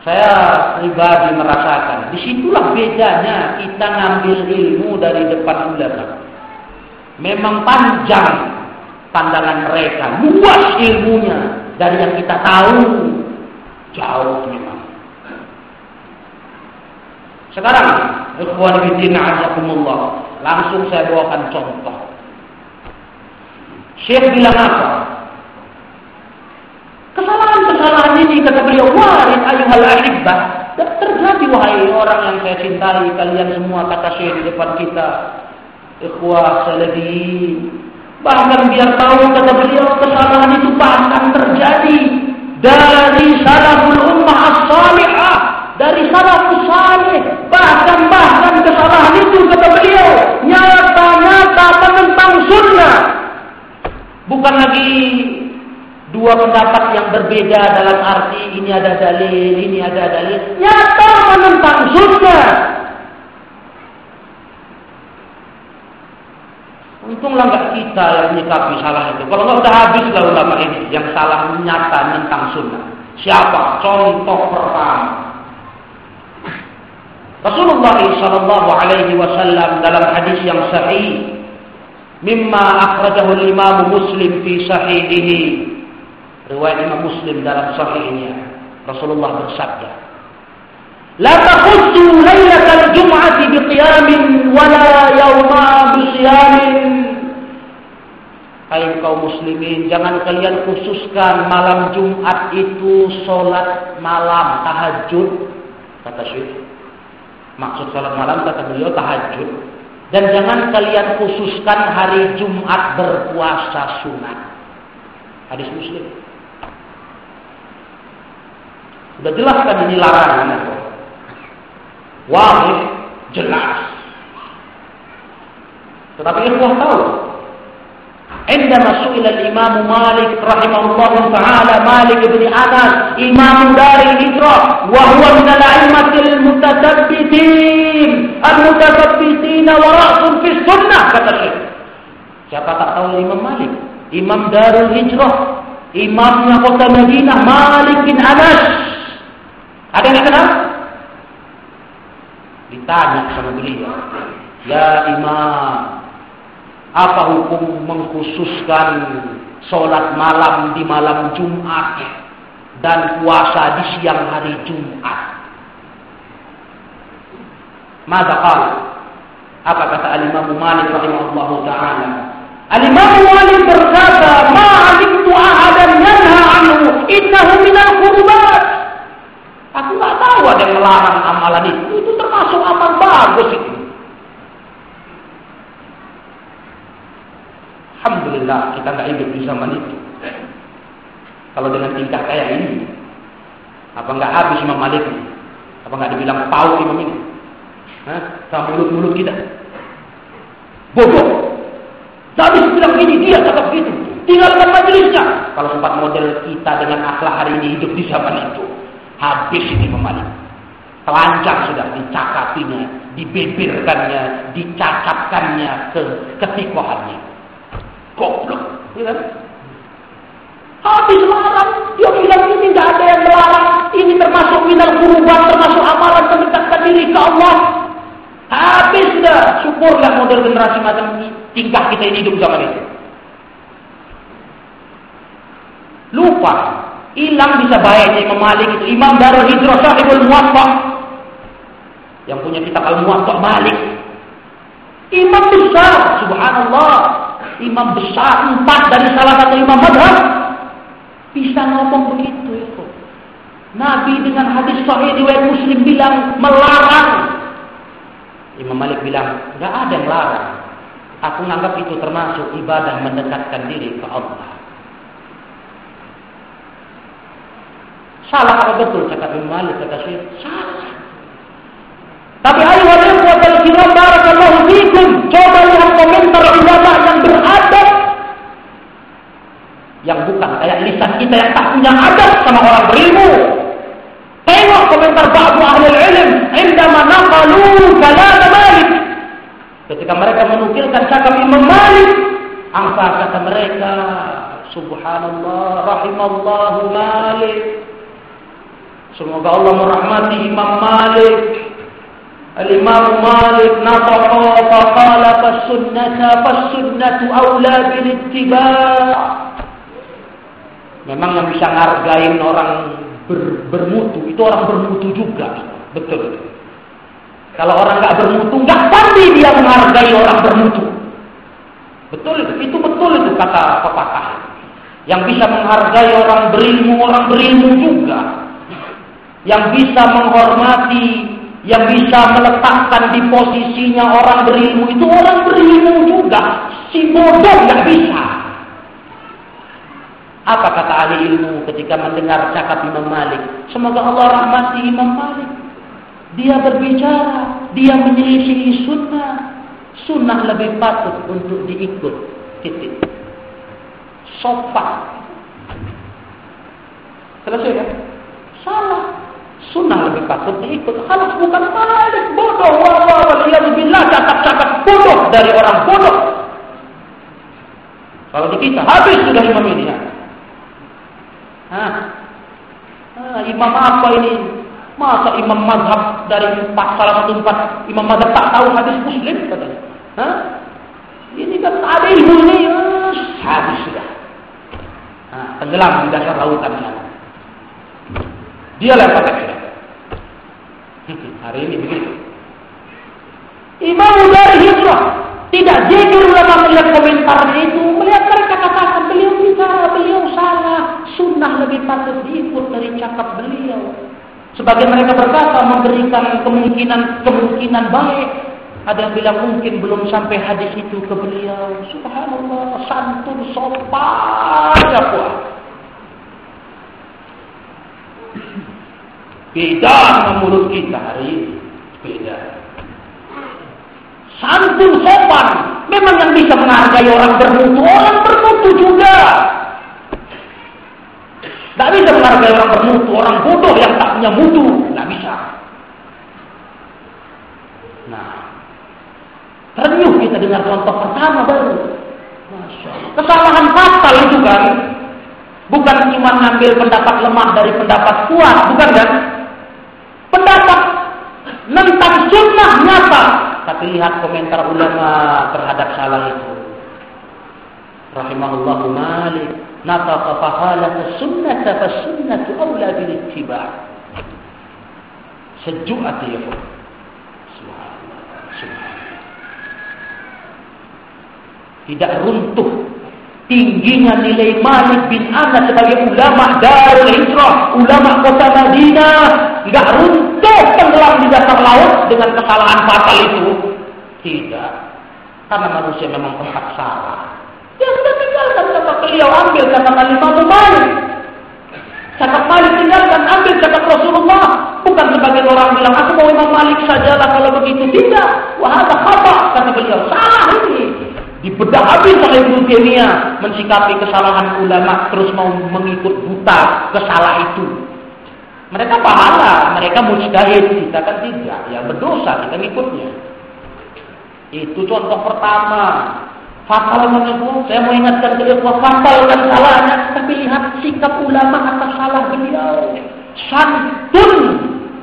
Saya pribadi merasakan, di situlah bedanya kita ngambil ilmu dari depan ulama. Memang panjang pandangan mereka, luas ilmunya dari yang kita tahu, jauh memang. Sekarang, ikhwan fillah, langsung saya bawakan contoh. Syekh bilang apa? Kesalahan-kesalahan ini kata beliau warid ayuhal ahibbah terjadi wahai orang yang saya cintai kalian semua kata Syekh di depan kita ikhwah salafi Bahkan biar tahu kata beliau kesalahan itu bahkan terjadi dari salaful ummah as-salihah, dari salafus salih. Bahkan bahkan kesalahan itu kata beliau nyata-nyata menentang sunnah. Bukan lagi dua pendapat yang berbeda dalam arti ini ada dalil, ini ada dalil. Nyata menentang sunnah. Untunglah nggak kita yang menyikapi salah itu. Kalau nggak udah habis lah ulama ini yang salah nyata tentang sunnah. Siapa? Contoh pertama. Rasulullah sallallahu alaihi wasallam dalam hadis yang sahih mimma akhrajahu al-Imam Muslim fi sahihihi riwayat Imam Muslim dalam sahihnya Rasulullah bersabda la takhuddu lailatal jum'ati biqiyamin wala yawma bisiyamin Hai kaum muslimin, jangan kalian khususkan malam Jumat itu sholat malam tahajud, kata Syekh. Maksud sholat malam kata beliau tahajud. Dan jangan kalian khususkan hari Jumat berpuasa sunat. Hadis muslim. Sudah jelas kan ini larangan. Wahid, jelas. Tetapi ikhwah tahu. عندما سئل الإمام مالك رحمه الله تعالى مالك بن أنس إمام دار الهجرة وهو من الأئمة المتثبتين المتثبتين ورأس في السنة kata Syekh. Siapa tak tahu Imam Malik? Imam Darul Hijrah, imamnya kota Madinah, Malik bin Anas. Ada yang kenal? Ditanya sama beliau, Ya Imam, apa hukum mengkhususkan sholat malam di malam Jumat dan puasa di siang hari Jumat? Maka Apa kata Al-Imam Malik rahimahullahu taala? Al-Imam Malik berkata, "Ma 'alimtu ahadan yanha anhu, innahu minal qurbat." Aku nggak tahu ada yang melarang amalan itu. Itu termasuk amal bagus itu. Alhamdulillah kita nggak hidup di zaman itu. Kalau dengan tingkah kayak ini, apa nggak habis Imam Malik? Apa nggak dibilang pau Imam ini? Hah? Sama mulut-mulut kita. Bodoh. Tapi bilang gini, dia cakap begitu. Tinggalkan majelisnya. Kalau sempat model kita dengan akhlak hari ini hidup di zaman itu. Habis ini memalik. Telanjang sudah dicakapinya, dibibirkannya, dicacapkannya ke ketikohannya. Goblok, ya kan? Habis larang, dia bilang ini tidak ada yang melarang. Ini termasuk minal kurban, termasuk amalan mendekatkan diri ke Allah. Habis sudah, syukurlah model generasi macam ini. Tingkah kita ini hidup zaman itu. Lupa Hilang bisa baiknya Imam Malik itu. Imam Darul Hijrah Sahibul Muwatta. Yang punya kitab Al-Muwatta Malik. Imam besar, subhanallah. Imam besar, empat dari salah satu imam madhab. Bisa ngomong begitu itu. Nabi dengan hadis sahih riwayat Muslim bilang melarang. Imam Malik bilang, nggak ada yang larang. Aku menganggap itu termasuk ibadah mendekatkan diri ke Allah. Salah apa betul cakap Imam Malik kata Syekh? Salah. Tapi ayo ikhwatal kiram barakallahu fikum. Coba lihat komentar ulama yang beradab. Yang bukan kayak lisan kita yang tak punya adab sama orang berilmu. Tengok komentar ba'du ahli ilm indama naqalu kalam Malik. Ketika mereka menukilkan cakap Imam Malik, apa kata mereka? Subhanallah, rahimallahu Malik. Semoga Allah merahmati Imam Malik. Malik nataqa faqala fas-sunnata fas-sunnatu aula bil ittiba'. Memang yang bisa ngargain orang ber, bermutu itu orang bermutu juga. Betul. Kalau orang nggak bermutu, nggak pasti dia menghargai orang bermutu. Betul itu, itu betul itu kata pepatah. Yang bisa menghargai orang berilmu, orang berilmu juga yang bisa menghormati, yang bisa meletakkan di posisinya orang berilmu itu orang berilmu juga. Si bodoh nggak bisa. Apa kata ahli ilmu ketika mendengar cakap Imam Malik? Semoga Allah rahmati Imam Malik. Dia berbicara, dia menyelisihi sunnah. Sunnah lebih patut untuk diikut. Titik. Sopan. Selesai kan? Salah. Sunnah lebih patut diikut. Kalau bukan Malik, bodoh. Waliyahzubillah, cakap-cakap bodoh dari orang bodoh. Kalau di kita, habis sudah imam ini. Ya. Hah? Ah, imam apa ini? Masa imam mazhab dari empat, salah satu empat imam mazhab tak tahu hadis muslim katanya. Hah? Ini kan ada ilmu ini. Ah, habis sudah. Nah, tenggelam di dasar lautan sana. Dia lah pakai Hari ini begitu. Imam dari hijrah tidak jujur ulama melihat komentarnya itu, melihat mereka katakan beliau bicara, beliau salah, sunnah lebih patut diikut dari cakap beliau. Sebagai mereka berkata memberikan kemungkinan kemungkinan baik. Ada yang bilang mungkin belum sampai hadis itu ke beliau. Subhanallah, santun sopan ya kuat. Beda dengan mulut kita hari ini. Beda. Santun sopan. Memang yang bisa menghargai orang bermutu. Orang bermutu juga. Tidak bisa menghargai orang bermutu. Orang bodoh yang tak punya mutu. Tidak bisa. Nah. Terenyuh kita dengar contoh pertama baru. Kesalahan fatal itu kan. Bukan cuma ngambil pendapat lemah dari pendapat kuat. Bukan kan? Pendapat tentang sunnah nyata. Tapi lihat komentar ulama terhadap salah itu. Rahimahullah Malik. Nataqa fahalat sunnah fa sunnatu awla bil ittiba. Sejuk hati ya Tidak runtuh tingginya nilai Malik bin Anas sebagai ulama Darul Hijrah, ulama kota Madinah, enggak runtuh tenggelam di dasar laut dengan kesalahan fatal itu. Tidak. Karena manusia memang tempat salah. Ya sudah tinggalkan kata beliau, ambil kata Imam Malik. Cakap Malik tinggalkan, ambil cakap Rasulullah. Bukan sebagai orang bilang, aku mau Imam Malik sajalah kalau begitu. Tidak. Wah, apa kata beliau. Salah ini. Dibedah habis oleh Ibnu Taimiyah mensikapi kesalahan ulama terus mau mengikut buta kesalah itu. Mereka pahala, mereka mujtahid, kita kan tidak, ya berdosa kita ngikutnya. Itu contoh pertama. Fatal menyebut, saya mau ingatkan ke ikhwah, fatal dan salahnya, tapi lihat sikap ulama atas salah beliau. Santun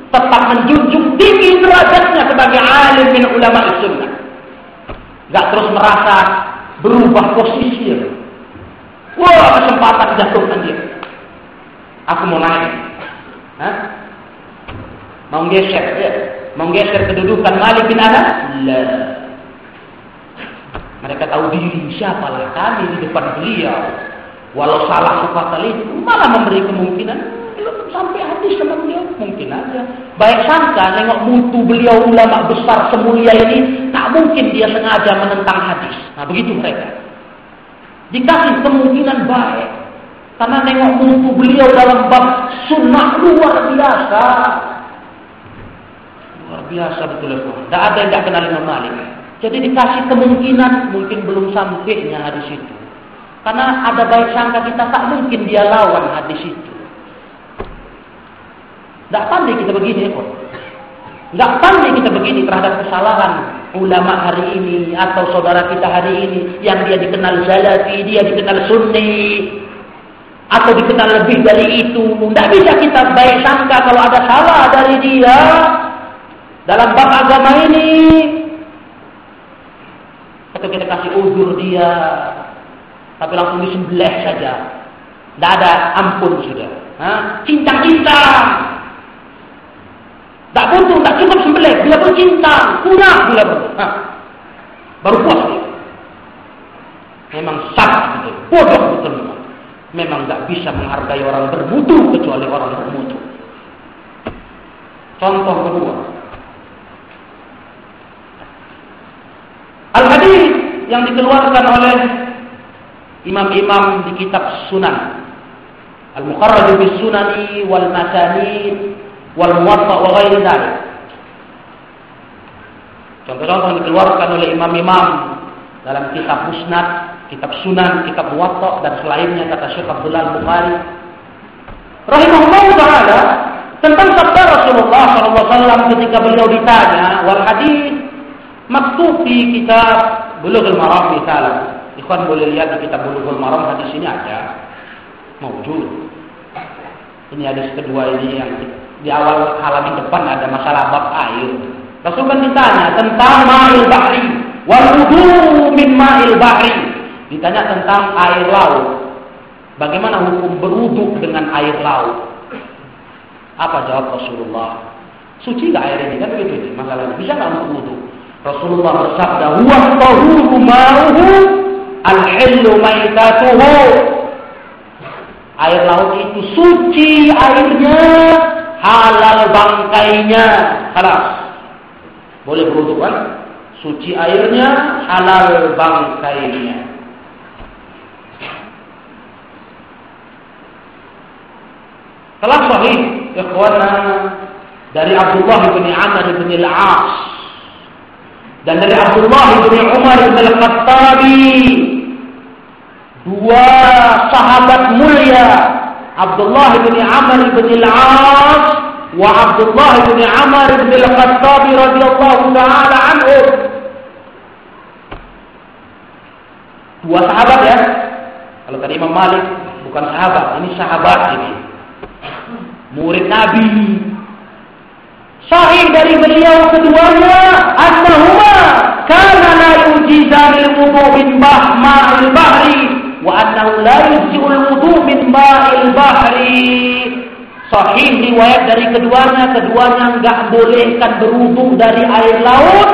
tetap menjunjung tinggi derajatnya sebagai alim min ulama sunnah. Gak terus merasa berubah posisi. Wah, kesempatan jatuhkan dia. Aku mau naik. Hah? Mau geser, ya? Mau geser kedudukan Malik bin Anas? Lah. Mereka tahu diri siapalah kami di depan beliau. Walau salah sefatal itu, malah memberi kemungkinan sampai hadis sama beliau mungkin aja. Baik sangka nengok mutu beliau ulama besar semulia ini tak mungkin dia sengaja menentang hadis. Nah begitu mereka. Dikasih kemungkinan baik. Karena nengok mutu beliau dalam bab sunnah luar biasa. Luar biasa betul ya. Tidak ada yang tidak kenal Imam Malik. Jadi dikasih kemungkinan mungkin belum sampainya hadis itu. Karena ada baik sangka kita tak mungkin dia lawan hadis itu. Tidak pandai kita begini, kok. Tidak pandai kita begini terhadap kesalahan ulama hari ini atau saudara kita hari ini yang dia dikenal salafi, dia dikenal sunni atau dikenal lebih dari itu. Tidak bisa kita baik sangka kalau ada salah dari dia dalam bab agama ini. Atau kita kasih uzur dia, tapi langsung disembelih saja. Tidak ada ampun sudah. Cinta-cinta. Tak butuh, tak cukup sembelih. Bila pun cinta, kurang bila pun. Baru puas. Memang salah betul. Bodoh betul memang. Memang tak bisa menghargai orang bermutu kecuali orang bermutu. Contoh kedua. Al-Hadis yang dikeluarkan oleh imam-imam di kitab Sunan. Al-Muqarraj bis Sunani wal Masanid wal Muwatta wa ghairi dzalik. Contoh-contoh yang dikeluarkan oleh imam-imam dalam kitab Musnad, kitab Sunan, kitab Muwatta dan selainnya kata Syekh Abdullah Bukhari rahimahullah taala tentang sabda Rasulullah SAW ketika beliau ditanya wal hadis maktub di kitab Bulughul Maram misalnya. Ikhwan boleh lihat di kitab Bulughul Maram hadis ini ada maujud. Ini hadis kedua ini yang di awal halaman depan ada masalah bab air. Rasul kan ditanya tentang ma'il bahri wal wudu min ma'il bahri. Ditanya tentang air laut. Bagaimana hukum berwudu dengan air laut? Apa jawab Rasulullah? Suci gak air ini? Kan begitu ini masalahnya. Bisa nggak wudhu? Rasulullah bersabda, Huwa tahuru ma'uhu al-hillu maitatuhu. Air laut itu suci airnya, halal bangkainya. Halas. Boleh berwudhu kan? Suci airnya, halal bangkainya. Telah sahih ikhwana dari Abdullah bin Amr bin Al-As dan dari Abdullah bin Umar bin Al-Khattabi dua sahabat mulia Abdullah bin Amr bin Al-As wa Abdullah bin Amr bin Al-Khattabi radhiyallahu taala anhu. Dua sahabat ya. Kalau tadi Imam Malik bukan sahabat ini sahabat ini. Murid Nabi. Sahih dari beliau keduanya, annahuma kana la yujizanil wudu min ma'il bahri wa annahu la yujizul wudu min ma'il bahri. Sahih riwayat dari keduanya, keduanya enggak bolehkan berwudu dari air laut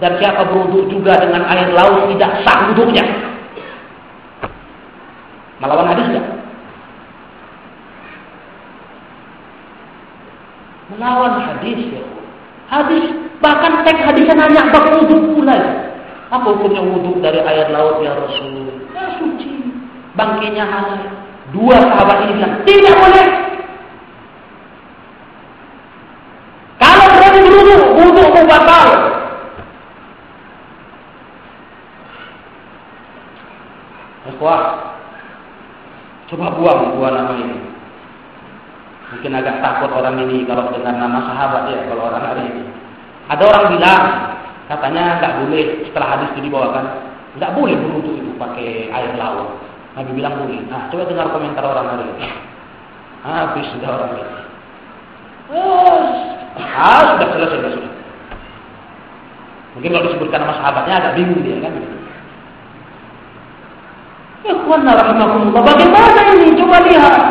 dan siapa berwudu juga dengan air laut tidak sah wudunya. Melawan hadis enggak? melawan hadis ya. Hadis bahkan teks hadisnya nanya bab wudhu pula. Apa hukumnya wudhu dari air laut ya Rasul? Ya suci. Bangkinya halal. Dua sahabat ini bilang tidak boleh. Kalau berani berwudhu, wudhu batal. Ikhwah, coba buang dua nama ini. Mungkin agak takut orang ini kalau dengar nama sahabat ya, kalau orang hari ini. Ada orang bilang, katanya nggak boleh setelah hadis itu dibawakan, nggak boleh berwudu itu pakai air laut. Nabi bilang boleh. Nah, coba dengar komentar orang hari ini. Habis sudah orang ini. Ah, sudah selesai, sudah, sudah. Mungkin kalau disebutkan nama sahabatnya agak bingung dia kan. Ya, rahimahumullah. Bagaimana ini? Coba lihat.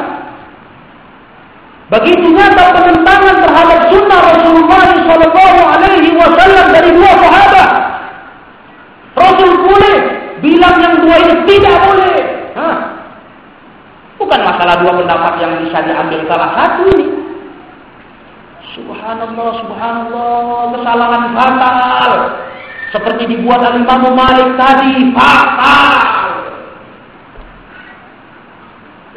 Begitu nyata penentangan terhadap sunnah Rasulullah Sallallahu Alaihi Wasallam dari dua sahabat. Rasul boleh bilang yang dua ini tidak boleh. Bukan masalah dua pendapat yang bisa diambil salah satu ini. Subhanallah, subhanallah, kesalahan fatal. Seperti dibuat oleh Imam Malik tadi, fatal.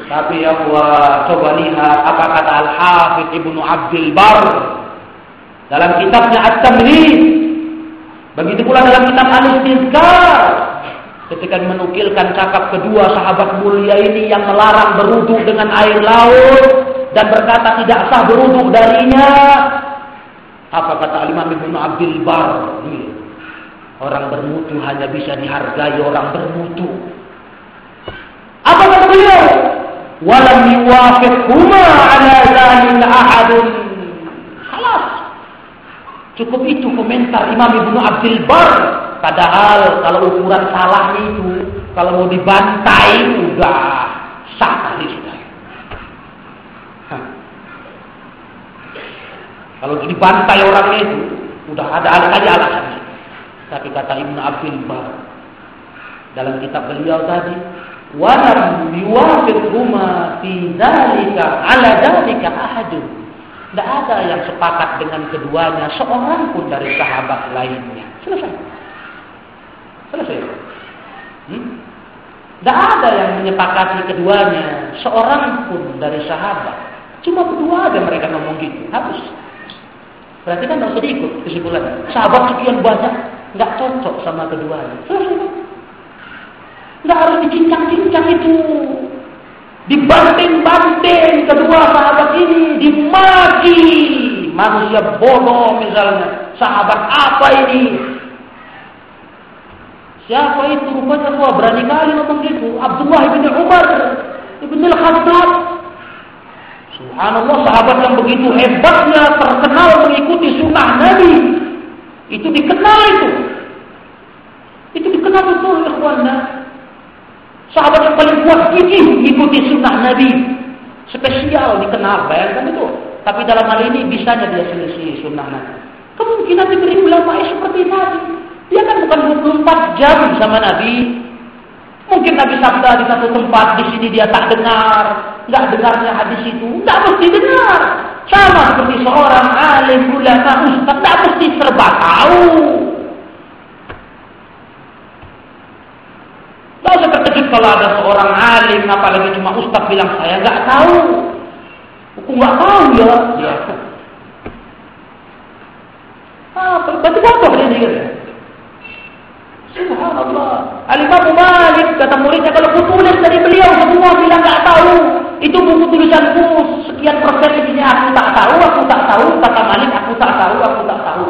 Tapi ya Allah, coba lihat apa kata Al-Hafidh Ibnu Abdul Bar dalam kitabnya At-Tamhid. Begitu pula dalam kitab Al-Istizkar ketika menukilkan cakap kedua sahabat mulia ini yang melarang beruduk dengan air laut dan berkata tidak sah beruduk darinya. Apa kata Imam Ibnu Abdul Bar? Orang bermutu hanya bisa dihargai orang bermutu. Apa kata beliau? walam yuwafiqhuma ala zalil ahadun. Halas. Cukup itu komentar Imam Ibnu Abdul Bar. Padahal kalau ukuran salah itu, kalau mau dibantai udah sah kali sudah. Kalau dibantai orangnya itu, udah ada ada aja alasannya. Tapi kata Ibnu Abdul Bar dalam kitab beliau tadi, walam yuwafiqhuma fi dzalika ala dzalika ahadun. Tidak ada yang sepakat dengan keduanya seorang pun dari sahabat lainnya. Selesai. Selesai. Hmm? Ada yang menyepakati keduanya. Seorang pun dari sahabat. Cuma berdua aja mereka ngomong gitu. Habis. Berarti kan tidak usah diikut kesimpulannya. Sahabat sekian banyak. Nggak cocok sama keduanya. Nggak harus dicincang-cincang itu. Dibanting-banting kedua sahabat ini. Dimaki. Manusia bodoh misalnya. Sahabat apa ini? Siapa itu? Rupanya tua berani kali ngomong gitu. Abdullah bin Umar ibn al-Khattab. Subhanallah sahabat yang begitu hebatnya terkenal mengikuti sunnah Nabi. Itu dikenal itu. Itu dikenal betul ikhwanah. Sahabat yang paling kuat gigi mengikuti sunnah Nabi. Spesial dikenal, bayangkan itu. Tapi dalam hal ini bisanya dia selisih sunnah Nabi. Kemungkinan diberi ulama seperti tadi. Dia kan bukan 24 jam sama Nabi. Mungkin Nabi sabda di satu tempat, di sini dia tak dengar. Nggak dengarnya hadis itu. Nggak mesti dengar. Sama seperti seorang alim, ulama, ustaz. Nggak mesti serba tahu. Nggak usah terkejut kalau ada seorang alim, apalagi cuma ustaz bilang saya nggak tahu. Aku nggak tahu ya. Ya. Ah, berarti bodoh kan? Subhanallah. Al-Imam Malik kata muridnya kalau aku tulis dari beliau semua bilang nggak tahu. Itu buku tulisanku sekian persen ini aku tak tahu, aku tak tahu. Kata Malik aku tak tahu, aku tak tahu.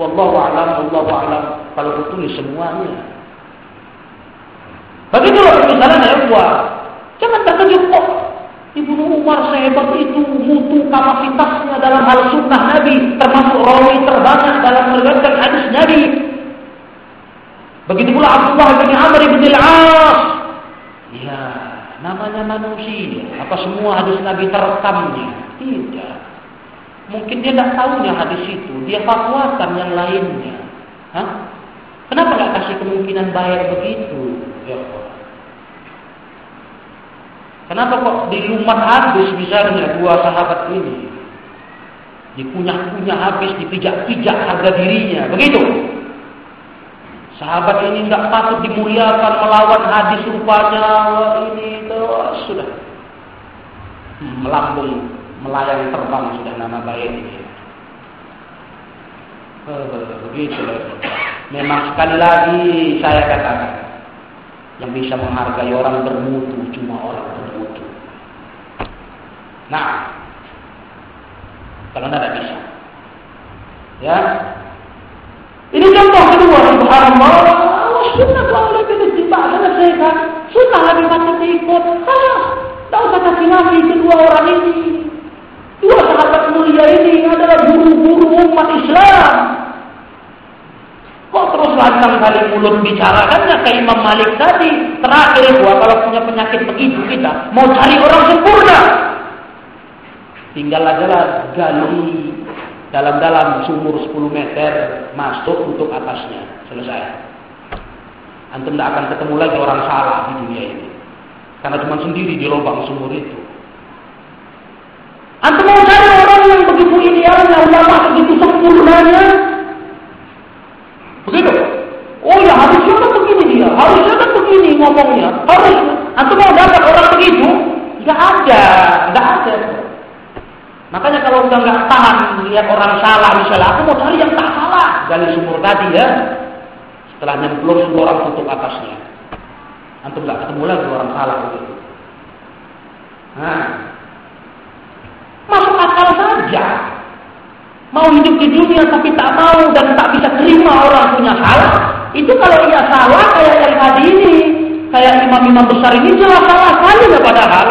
Wallahu a'lam, wallahu a'lam. Kalau aku tulis semuanya. Begitulah misalnya ya buat. Jangan terkejut kok. Ibnu Umar sehebat itu mutu kapasitasnya dalam hal sunnah Nabi termasuk rawi terbanyak dalam meriwayatkan hadis Nabi Begitu pula Abdullah bin Amr bin Al-As. Ya, namanya manusia. Apa semua hadis Nabi terekamnya? Tidak. Mungkin dia tidak tahunya hadis itu. Dia fatwakan yang lainnya. Hah? Kenapa nggak kasih kemungkinan baik begitu? Ya Kenapa kok dilumat habis misalnya dua sahabat ini? Dikunyah-kunyah habis, dipijak-pijak harga dirinya. Begitu. Sahabat ini nggak patut dimuliakan melawan hadis rupanya ini itu sudah melambung melayang terbang sudah nama baik ini. Oh, begitu Memang sekali lagi saya katakan yang bisa menghargai orang bermutu cuma orang bermutu. Nah, kalau tidak bisa, ya ini contoh kedua, subhanallah. Sunnah tuh oleh beritibak selesaikan. Sunnah lagi patut diikut. Ah, tak usah kasih nabi kedua orang ini. Dua sahabat mulia ini adalah guru-guru umat Islam. Kok terus lantang kali mulut bicara kan kayak Imam Malik tadi. Terakhir gua kalau punya penyakit begitu kita mau cari orang sempurna. Tinggal aja lah gali dalam-dalam sumur 10 meter masuk untuk atasnya. Selesai. Antum tidak akan ketemu lagi orang salah di dunia ini. Karena cuma sendiri di lubang sumur itu. Antum mau cari orang yang begitu idealnya ulama begitu sempurnanya? Begitu? Oh ya harusnya kan begini dia harusnya kan begini ngomongnya. Harus antum mau dapat orang begitu? Nggak ada nggak ada Makanya kalau udah nggak tahan lihat orang salah misalnya, aku mau cari yang tak salah. Gali sumur tadi ya. Setelah nyemplung semua orang tutup atasnya. Antum nggak ketemu lagi orang salah begitu. Nah, masuk akal saja. Mau hidup di dunia tapi tak mau dan tak bisa terima orang punya salah. Itu kalau ia salah kayak yang tadi ini. Kayak imam-imam besar ini jelas salah kali ya padahal.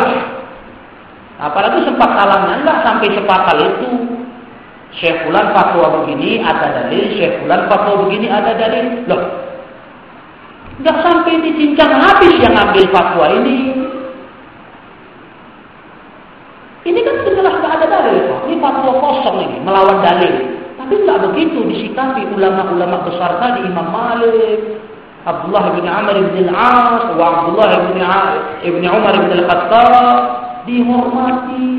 Apalagi sempat salahnya enggak sampai sepakal itu. Syekh Fulan fatwa begini ada dalil, Syekh Fulan fatwa begini ada dalil. Loh, enggak sampai dicincang habis yang ambil fatwa ini. Ini kan jelas enggak ada dalil. Ini fatwa kosong ini, melawan dalil. Tapi enggak begitu disikapi ulama-ulama besar tadi Imam Malik, Abdullah bin Amr bin Al-As, Abdullah bin, bin Umar bin Al-Khattab, dihormati.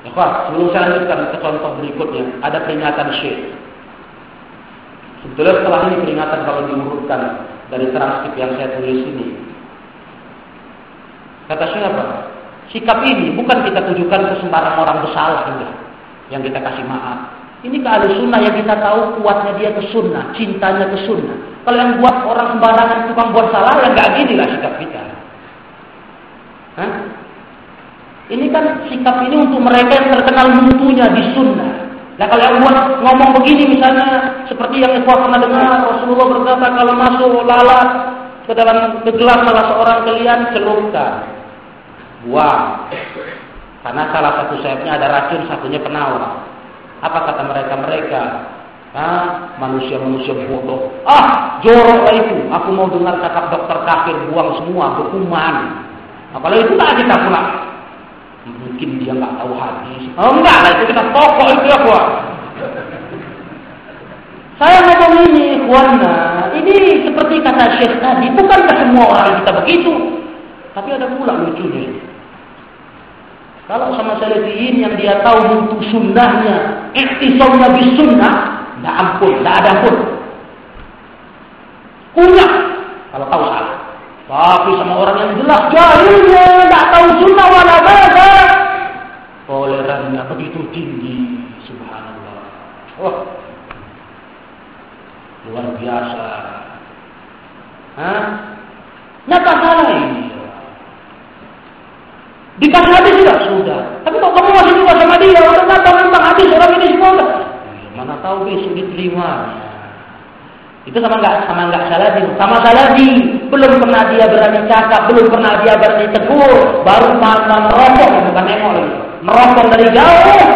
Ya, sebelum saya lanjutkan ke contoh berikutnya, ada peringatan syekh. Sebetulnya setelah ini peringatan kalau diurutkan dari transkrip yang saya tulis ini. Kata siapa? Sikap ini bukan kita tujukan ke sembarang orang bersalah enggak. Yang kita kasih maaf. Ini ke sunnah yang kita tahu kuatnya dia ke sunnah, cintanya ke sunnah. Kalau yang buat orang sembarangan tukang buat salah, ya nggak gini lah sikap kita. Hah? Ini kan sikap ini untuk mereka yang terkenal mutunya di sunnah. Nah kalau yang buat ngomong begini misalnya seperti yang saya pernah dengar Rasulullah berkata kalau masuk lalat ke dalam gelas salah seorang kalian celupkan, buang. Karena salah satu sayapnya ada racun, satunya penawar. Apa kata mereka-mereka? Ah, manusia-manusia bodoh. Ah, jorok lah itu. Aku mau dengar cakap dokter kafir buang semua hukuman. Kalau itu tak kita pula. Mungkin dia nggak tahu hadis. Oh enggak lah itu kita pokok itu ya kuat. Saya ngomong ini, Ikhwana, ini seperti kata Syekh tadi, bukankah semua orang kita begitu? Tapi ada pula lucunya. Kalau sama salafiyin yang dia tahu untuk sunnahnya, iktisamnya bis sunnah, tidak ampun, tidak ada ampun. Punya, kalau tahu salah. Tapi sama orang yang jelas jahilnya, tidak tahu sunnah wala bada. Tolerannya begitu tinggi, subhanallah. Oh, luar biasa. Hah? Nyata salah ini. Dikasih hadis tidak? Sudah. Tapi kok kamu masih juga sama dia? Udah nonton tentang hadis orang ini semua enggak? Ya, mana tahu besok diterima. Itu sama enggak sama enggak salafi. Sama salafi. Belum pernah dia berani cakap, belum pernah dia berani tegur, baru mana merokok bukan nengok lagi. Merokok dari jauh.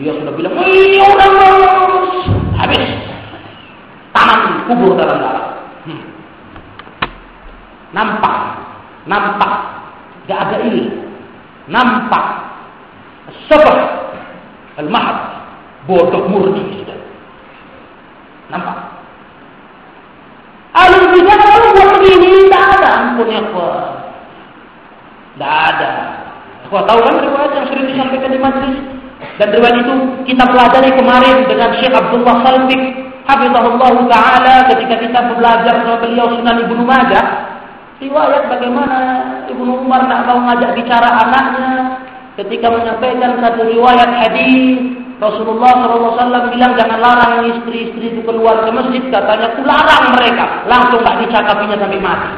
Dia sudah bilang, "Iya udah mas." Habis. Tangan kubur dalam darah. Hmm. Nampak, nampak, gak ada ilmu nampak sebab al-mahad bodoh murni sudah nampak alul bidah kalau buat begini tidak ada. Ampunnya kuat tidak ada. Kau tahu kan riwayat yang sering disampaikan di majlis. Dan riwayat itu kita pelajari kemarin dengan Syekh Abdullah Salbik Hafizahullah Ta'ala ketika kita belajar sama beliau Sunan Ibnu Majah. Riwayat bagaimana Ibnu Umar tak mau ngajak bicara anaknya ketika menyampaikan satu riwayat hadis Rasulullah SAW bilang jangan larang istri-istri itu keluar ke masjid katanya aku larang mereka langsung tak dicakapinya sampai mati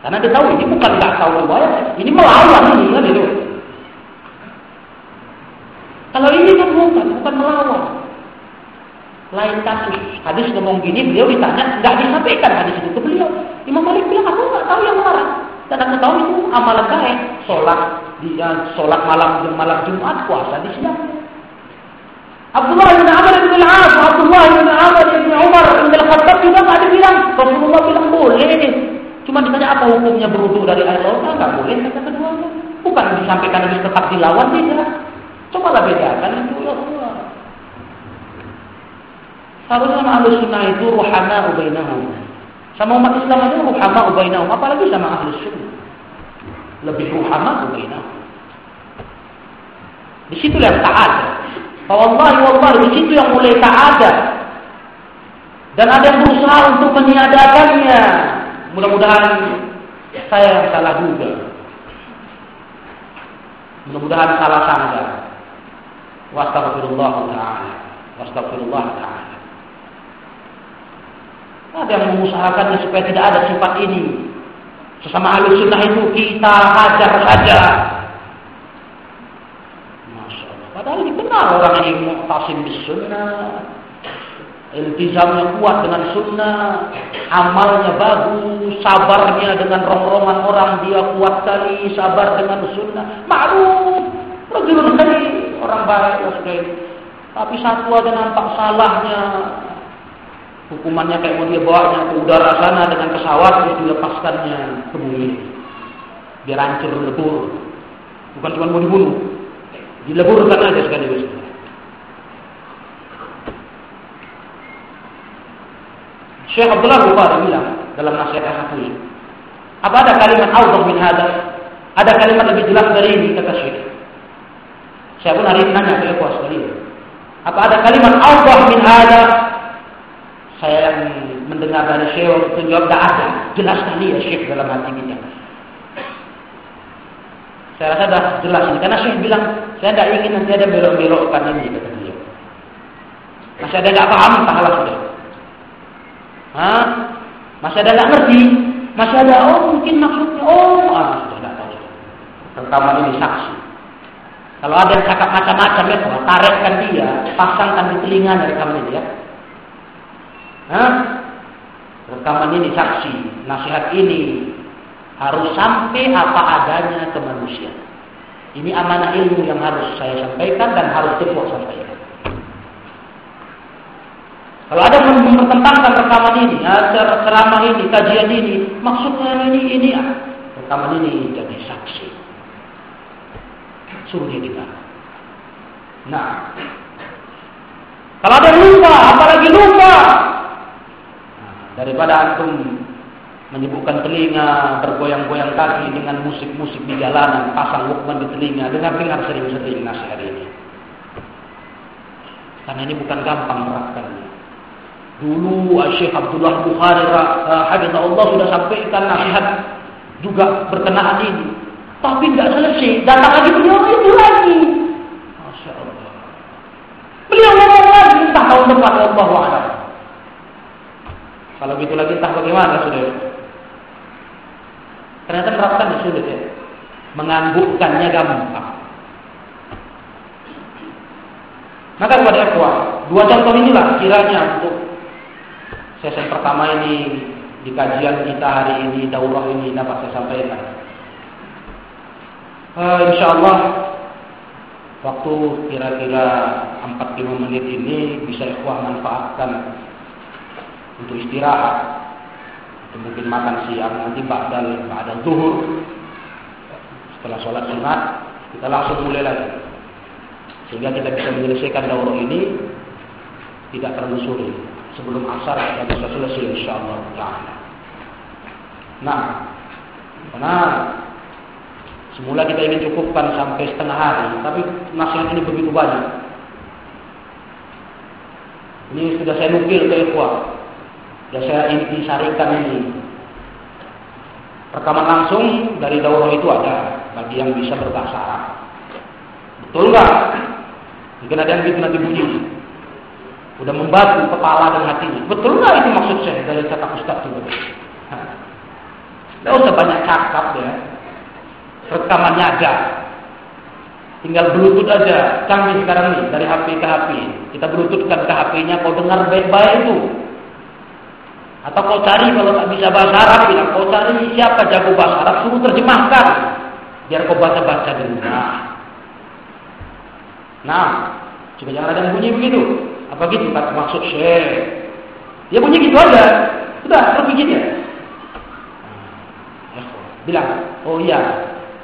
karena dia tahu ini bukan nggak tahu riwayat ini melawan ini kan itu kalau ini kan bukan bukan melawan lain kasus. Hadis ngomong gini, beliau ditanya, nggak disampaikan hadis itu ke beliau. Imam Malik bilang, aku nggak tahu yang marah. Dan aku tahu itu amalan baik. Sholat, di, uh, sholat malam malam Jumat, puasa di siang. Abdullah bin Amr bin Al-As, Abdullah bin Amr bin Umar bin Al-Khattab juga ada bilang. Rasulullah bilang boleh. Cuma ditanya apa hukumnya beruduk dari air laut? Nggak boleh kata keduanya. Bukan disampaikan habis tetap dilawan tidak. Cobalah bedakan itu ya Allah. Harusnya ahlu sunnah itu ruhama ubainahum. Sama umat Islam aja ruhama ubainahum. Apalagi sama ahlu sunnah. Lebih ruhama ubainahum. Di situ yang tak ada. Wallahi wallahi di situ yang mulai tak ada. Dan ada yang berusaha untuk meniadakannya. Mudah-mudahan saya salah juga. Mudah-mudahan salah sangka. Wassalamualaikum ta'ala. Wassalamualaikum ta'ala. Ada yang mengusahakannya supaya tidak ada sifat ini. Sesama ahli sunnah itu kita hajar saja. Masya Allah. Padahal dikenal orang yang muqtasim bis sunnah. Iltizamnya kuat dengan sunnah. Amalnya bagus. Sabarnya dengan rongrongan orang dia kuat sekali. Sabar dengan sunnah. Ma'ruf. Rajulun sekali. Orang baik. Tapi satu ada nampak salahnya hukumannya kayak mau dia bawanya ke udara sana dengan pesawat terus dilepaskannya ke bumi. Biar hancur lebur. Bukan cuma mau dibunuh. Dileburkan aja sekali Syekh Abdullah Bukhari bilang dalam nasihat ini apa ada kalimat Allah min hada ada kalimat lebih jelas dari ini kata Syekh. Saya pun hari ini nanya ke Eko sekali Apa ada kalimat Allah min ada? Saya yang mendengar dari Syekh itu jawab tidak ada. Jelas sekali ya Syekh dalam hati kita. Saya rasa sudah jelas ini. Karena Syekh bilang, saya tidak ingin nanti ada belok-belokkan ini, kata beliau. Masih ada nggak paham, salah sudah. Hah? Masih ada nggak ngerti? Masih ada, oh mungkin maksudnya, oh, ah, sudah tidak tahu. Rekaman ini saksi. Kalau ada yang cakap macam-macam ya, tarikkan dia, pasangkan di telinga dari rekaman ini ya. Hah? Rekaman ini saksi, nasihat ini harus sampai apa adanya ke manusia. Ini amanah ilmu yang harus saya sampaikan dan harus cepat sampaikan. Kalau ada yang mempertentangkan rekaman ini, ya, ceramah ini, kajian ini, maksudnya ini, ini, ya. rekaman ini jadi saksi. Suruh dengar. Nah, kalau ada lupa, apalagi lupa, daripada antum menyibukkan telinga, bergoyang-goyang kaki dengan musik-musik di jalanan, pasang lukman di telinga, dengar-dengar sering-sering nasihat ini. Karena ini bukan gampang menerapkannya. Dulu Syekh Abdullah Bukhari uh, Allah sudah sampaikan nasihat juga berkenaan ini. Tapi tidak selesai, datang lagi beliau itu lagi. Masya Allah. Beliau ngomong lagi, entah tahun depan Allah Kalau begitu lagi entah bagaimana sudah. Ternyata menerapkan sulit ya. Menganggukkannya gampang. Maka kepada ikhwah, dua contoh inilah kiranya untuk sesi pertama ini di kajian kita hari ini, daurah ini dapat saya sampaikan. Uh, insya Allah waktu kira-kira 45 menit ini bisa ikhwah manfaatkan untuk istirahat. Mungkin makan siang nanti ba'dal ba'dal zuhur. Setelah sholat sunat kita langsung mulai lagi. Sehingga kita bisa menyelesaikan daurah ini tidak terlalu sulit. Sebelum asar kita bisa selesai insyaallah taala. Nah karena semula kita ingin cukupkan sampai setengah hari tapi nasihat ini begitu banyak. Ini sudah saya nukil ke ikhwah Ya saya intisarikan ini. Rekaman langsung dari daurah itu ada bagi yang bisa berbahasa Arab. Betul nggak? Mungkin ada yang gitu nanti bunyi. Udah membatu kepala dan hatinya. Betul nggak itu maksud saya dari kata Ustaz itu? Tidak usah banyak cakap ya. Rekamannya ada. Tinggal bluetooth aja. Canggih sekarang nih dari HP ke HP. Kita bluetoothkan ke HP-nya. Kau dengar baik-baik itu. Atau kau cari kalau tak bisa bahasa Arab, bilang kau cari siapa jago bahasa Arab, suruh terjemahkan. Biar kau baca-baca di rumah. Nah, coba jangan ada bunyi begitu. Apa gitu kata maksud syekh. Dia bunyi gitu aja. Sudah, terus begini ya. Bilang, oh iya,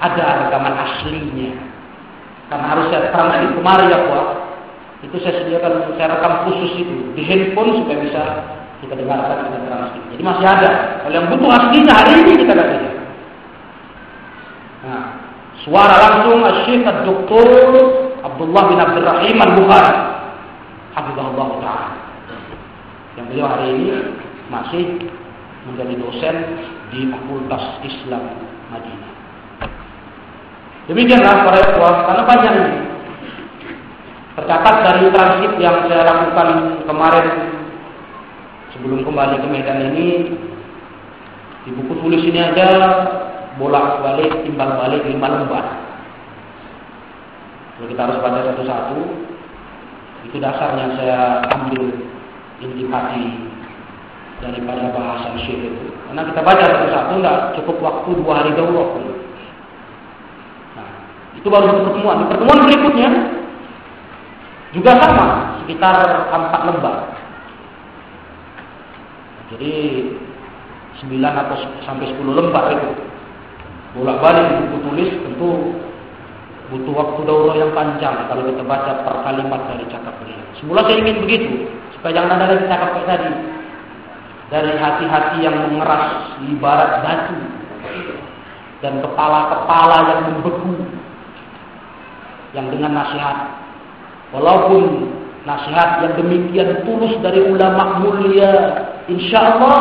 ada rekaman aslinya. Karena harus saya terang di kemarin ya, Pak. Itu saya sediakan, saya rekam khusus itu di handphone supaya bisa kita dengarkan kita transkrip. Jadi masih ada. Kalau yang butuh aslinya hari ini kita kasih. Nah, suara langsung Syekh Dr. Abdullah bin Abdul Rahim Al-Bukhari. Hafizahullah Ta'ala. Yang beliau hari ini masih menjadi dosen di Fakultas Islam Madinah. Demikianlah para ikhwah, karena panjang ini. Tercatat dari transkrip yang saya lakukan kemarin sebelum kembali ke Medan ini di buku tulis ini ada bolak balik timbang balik lima lembar. Kalau kita harus baca satu-satu. Itu dasarnya saya ambil intikati daripada bahasa syekh itu. Karena kita baca satu-satu nggak cukup waktu dua hari dahulu nah itu baru pertemuan. Di pertemuan berikutnya juga sama sekitar empat lembar jadi 9 atau sampai 10 lembar itu. Bolak-balik buku tulis tentu butuh waktu daurah yang panjang kalau kita baca per kalimat dari cakap beliau. Semula saya ingin begitu, supaya jangan ada lagi cakap tadi. Dari hati-hati yang mengeras ibarat batu dan kepala-kepala yang membeku yang dengan nasihat walaupun nasihat yang demikian tulus dari ulama mulia. Insya Allah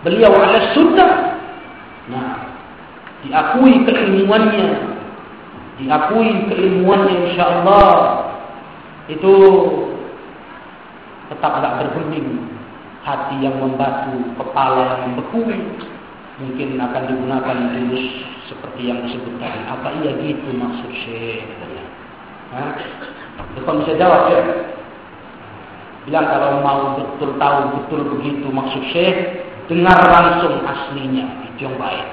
beliau ala sunnah. Nah, diakui keilmuannya, diakui keilmuannya insya Allah itu tetap tidak bergeming hati yang membatu kepala yang membeku mungkin akan digunakan jurus seperti yang disebut tadi apa iya gitu maksud syekh? Bukan bisa jawab ya. Bilang kalau mau betul tahu betul begitu maksud syekh, dengar langsung aslinya, itu yang baik.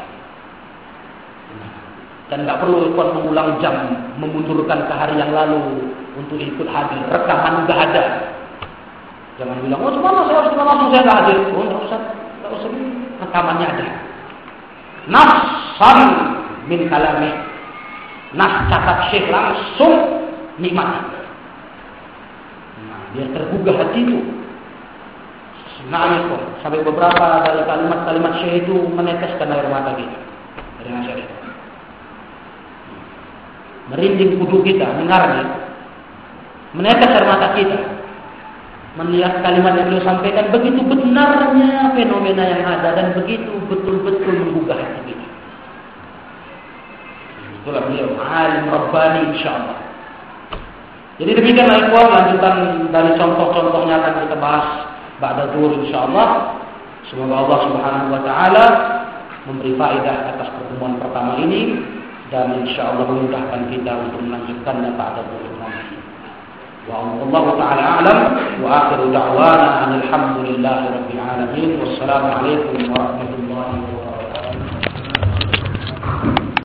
Dan nggak perlu ikut mengulang jam, memundurkan ke hari yang lalu untuk ikut hadir. Rekaman udah ada. Jangan bilang, oh cuma saya harus langsung saya nggak hadir. Oh nggak usah, nggak usah. Rekamannya ada. Nafsan min kalami. Nas catat syekh langsung nikmati. Biar tergugah hati itu. Nangis kok. Sampai beberapa dari kalimat-kalimat syekh itu meneteskan air mata kita. Dari nasihat. Merinding kudu kita, mendengarnya. Menetes air mata kita. Melihat kalimat yang beliau sampaikan begitu benarnya fenomena yang ada dan begitu betul-betul menggugah hati kita. Itulah beliau alim rabbani insyaallah. Jadi demikianlah ikhwan lanjutan dari contoh-contohnya akan kita bahas pada dulu insyaallah. Semoga Allah Subhanahu wa taala memberi faedah atas pertemuan pertama ini dan insyaallah memudahkan kita untuk melanjutkannya pada dulu nanti. Wa taala a'lam wa akhiru da'wana alhamdulillahi rabbil alamin wassalamu alaikum warahmatullahi.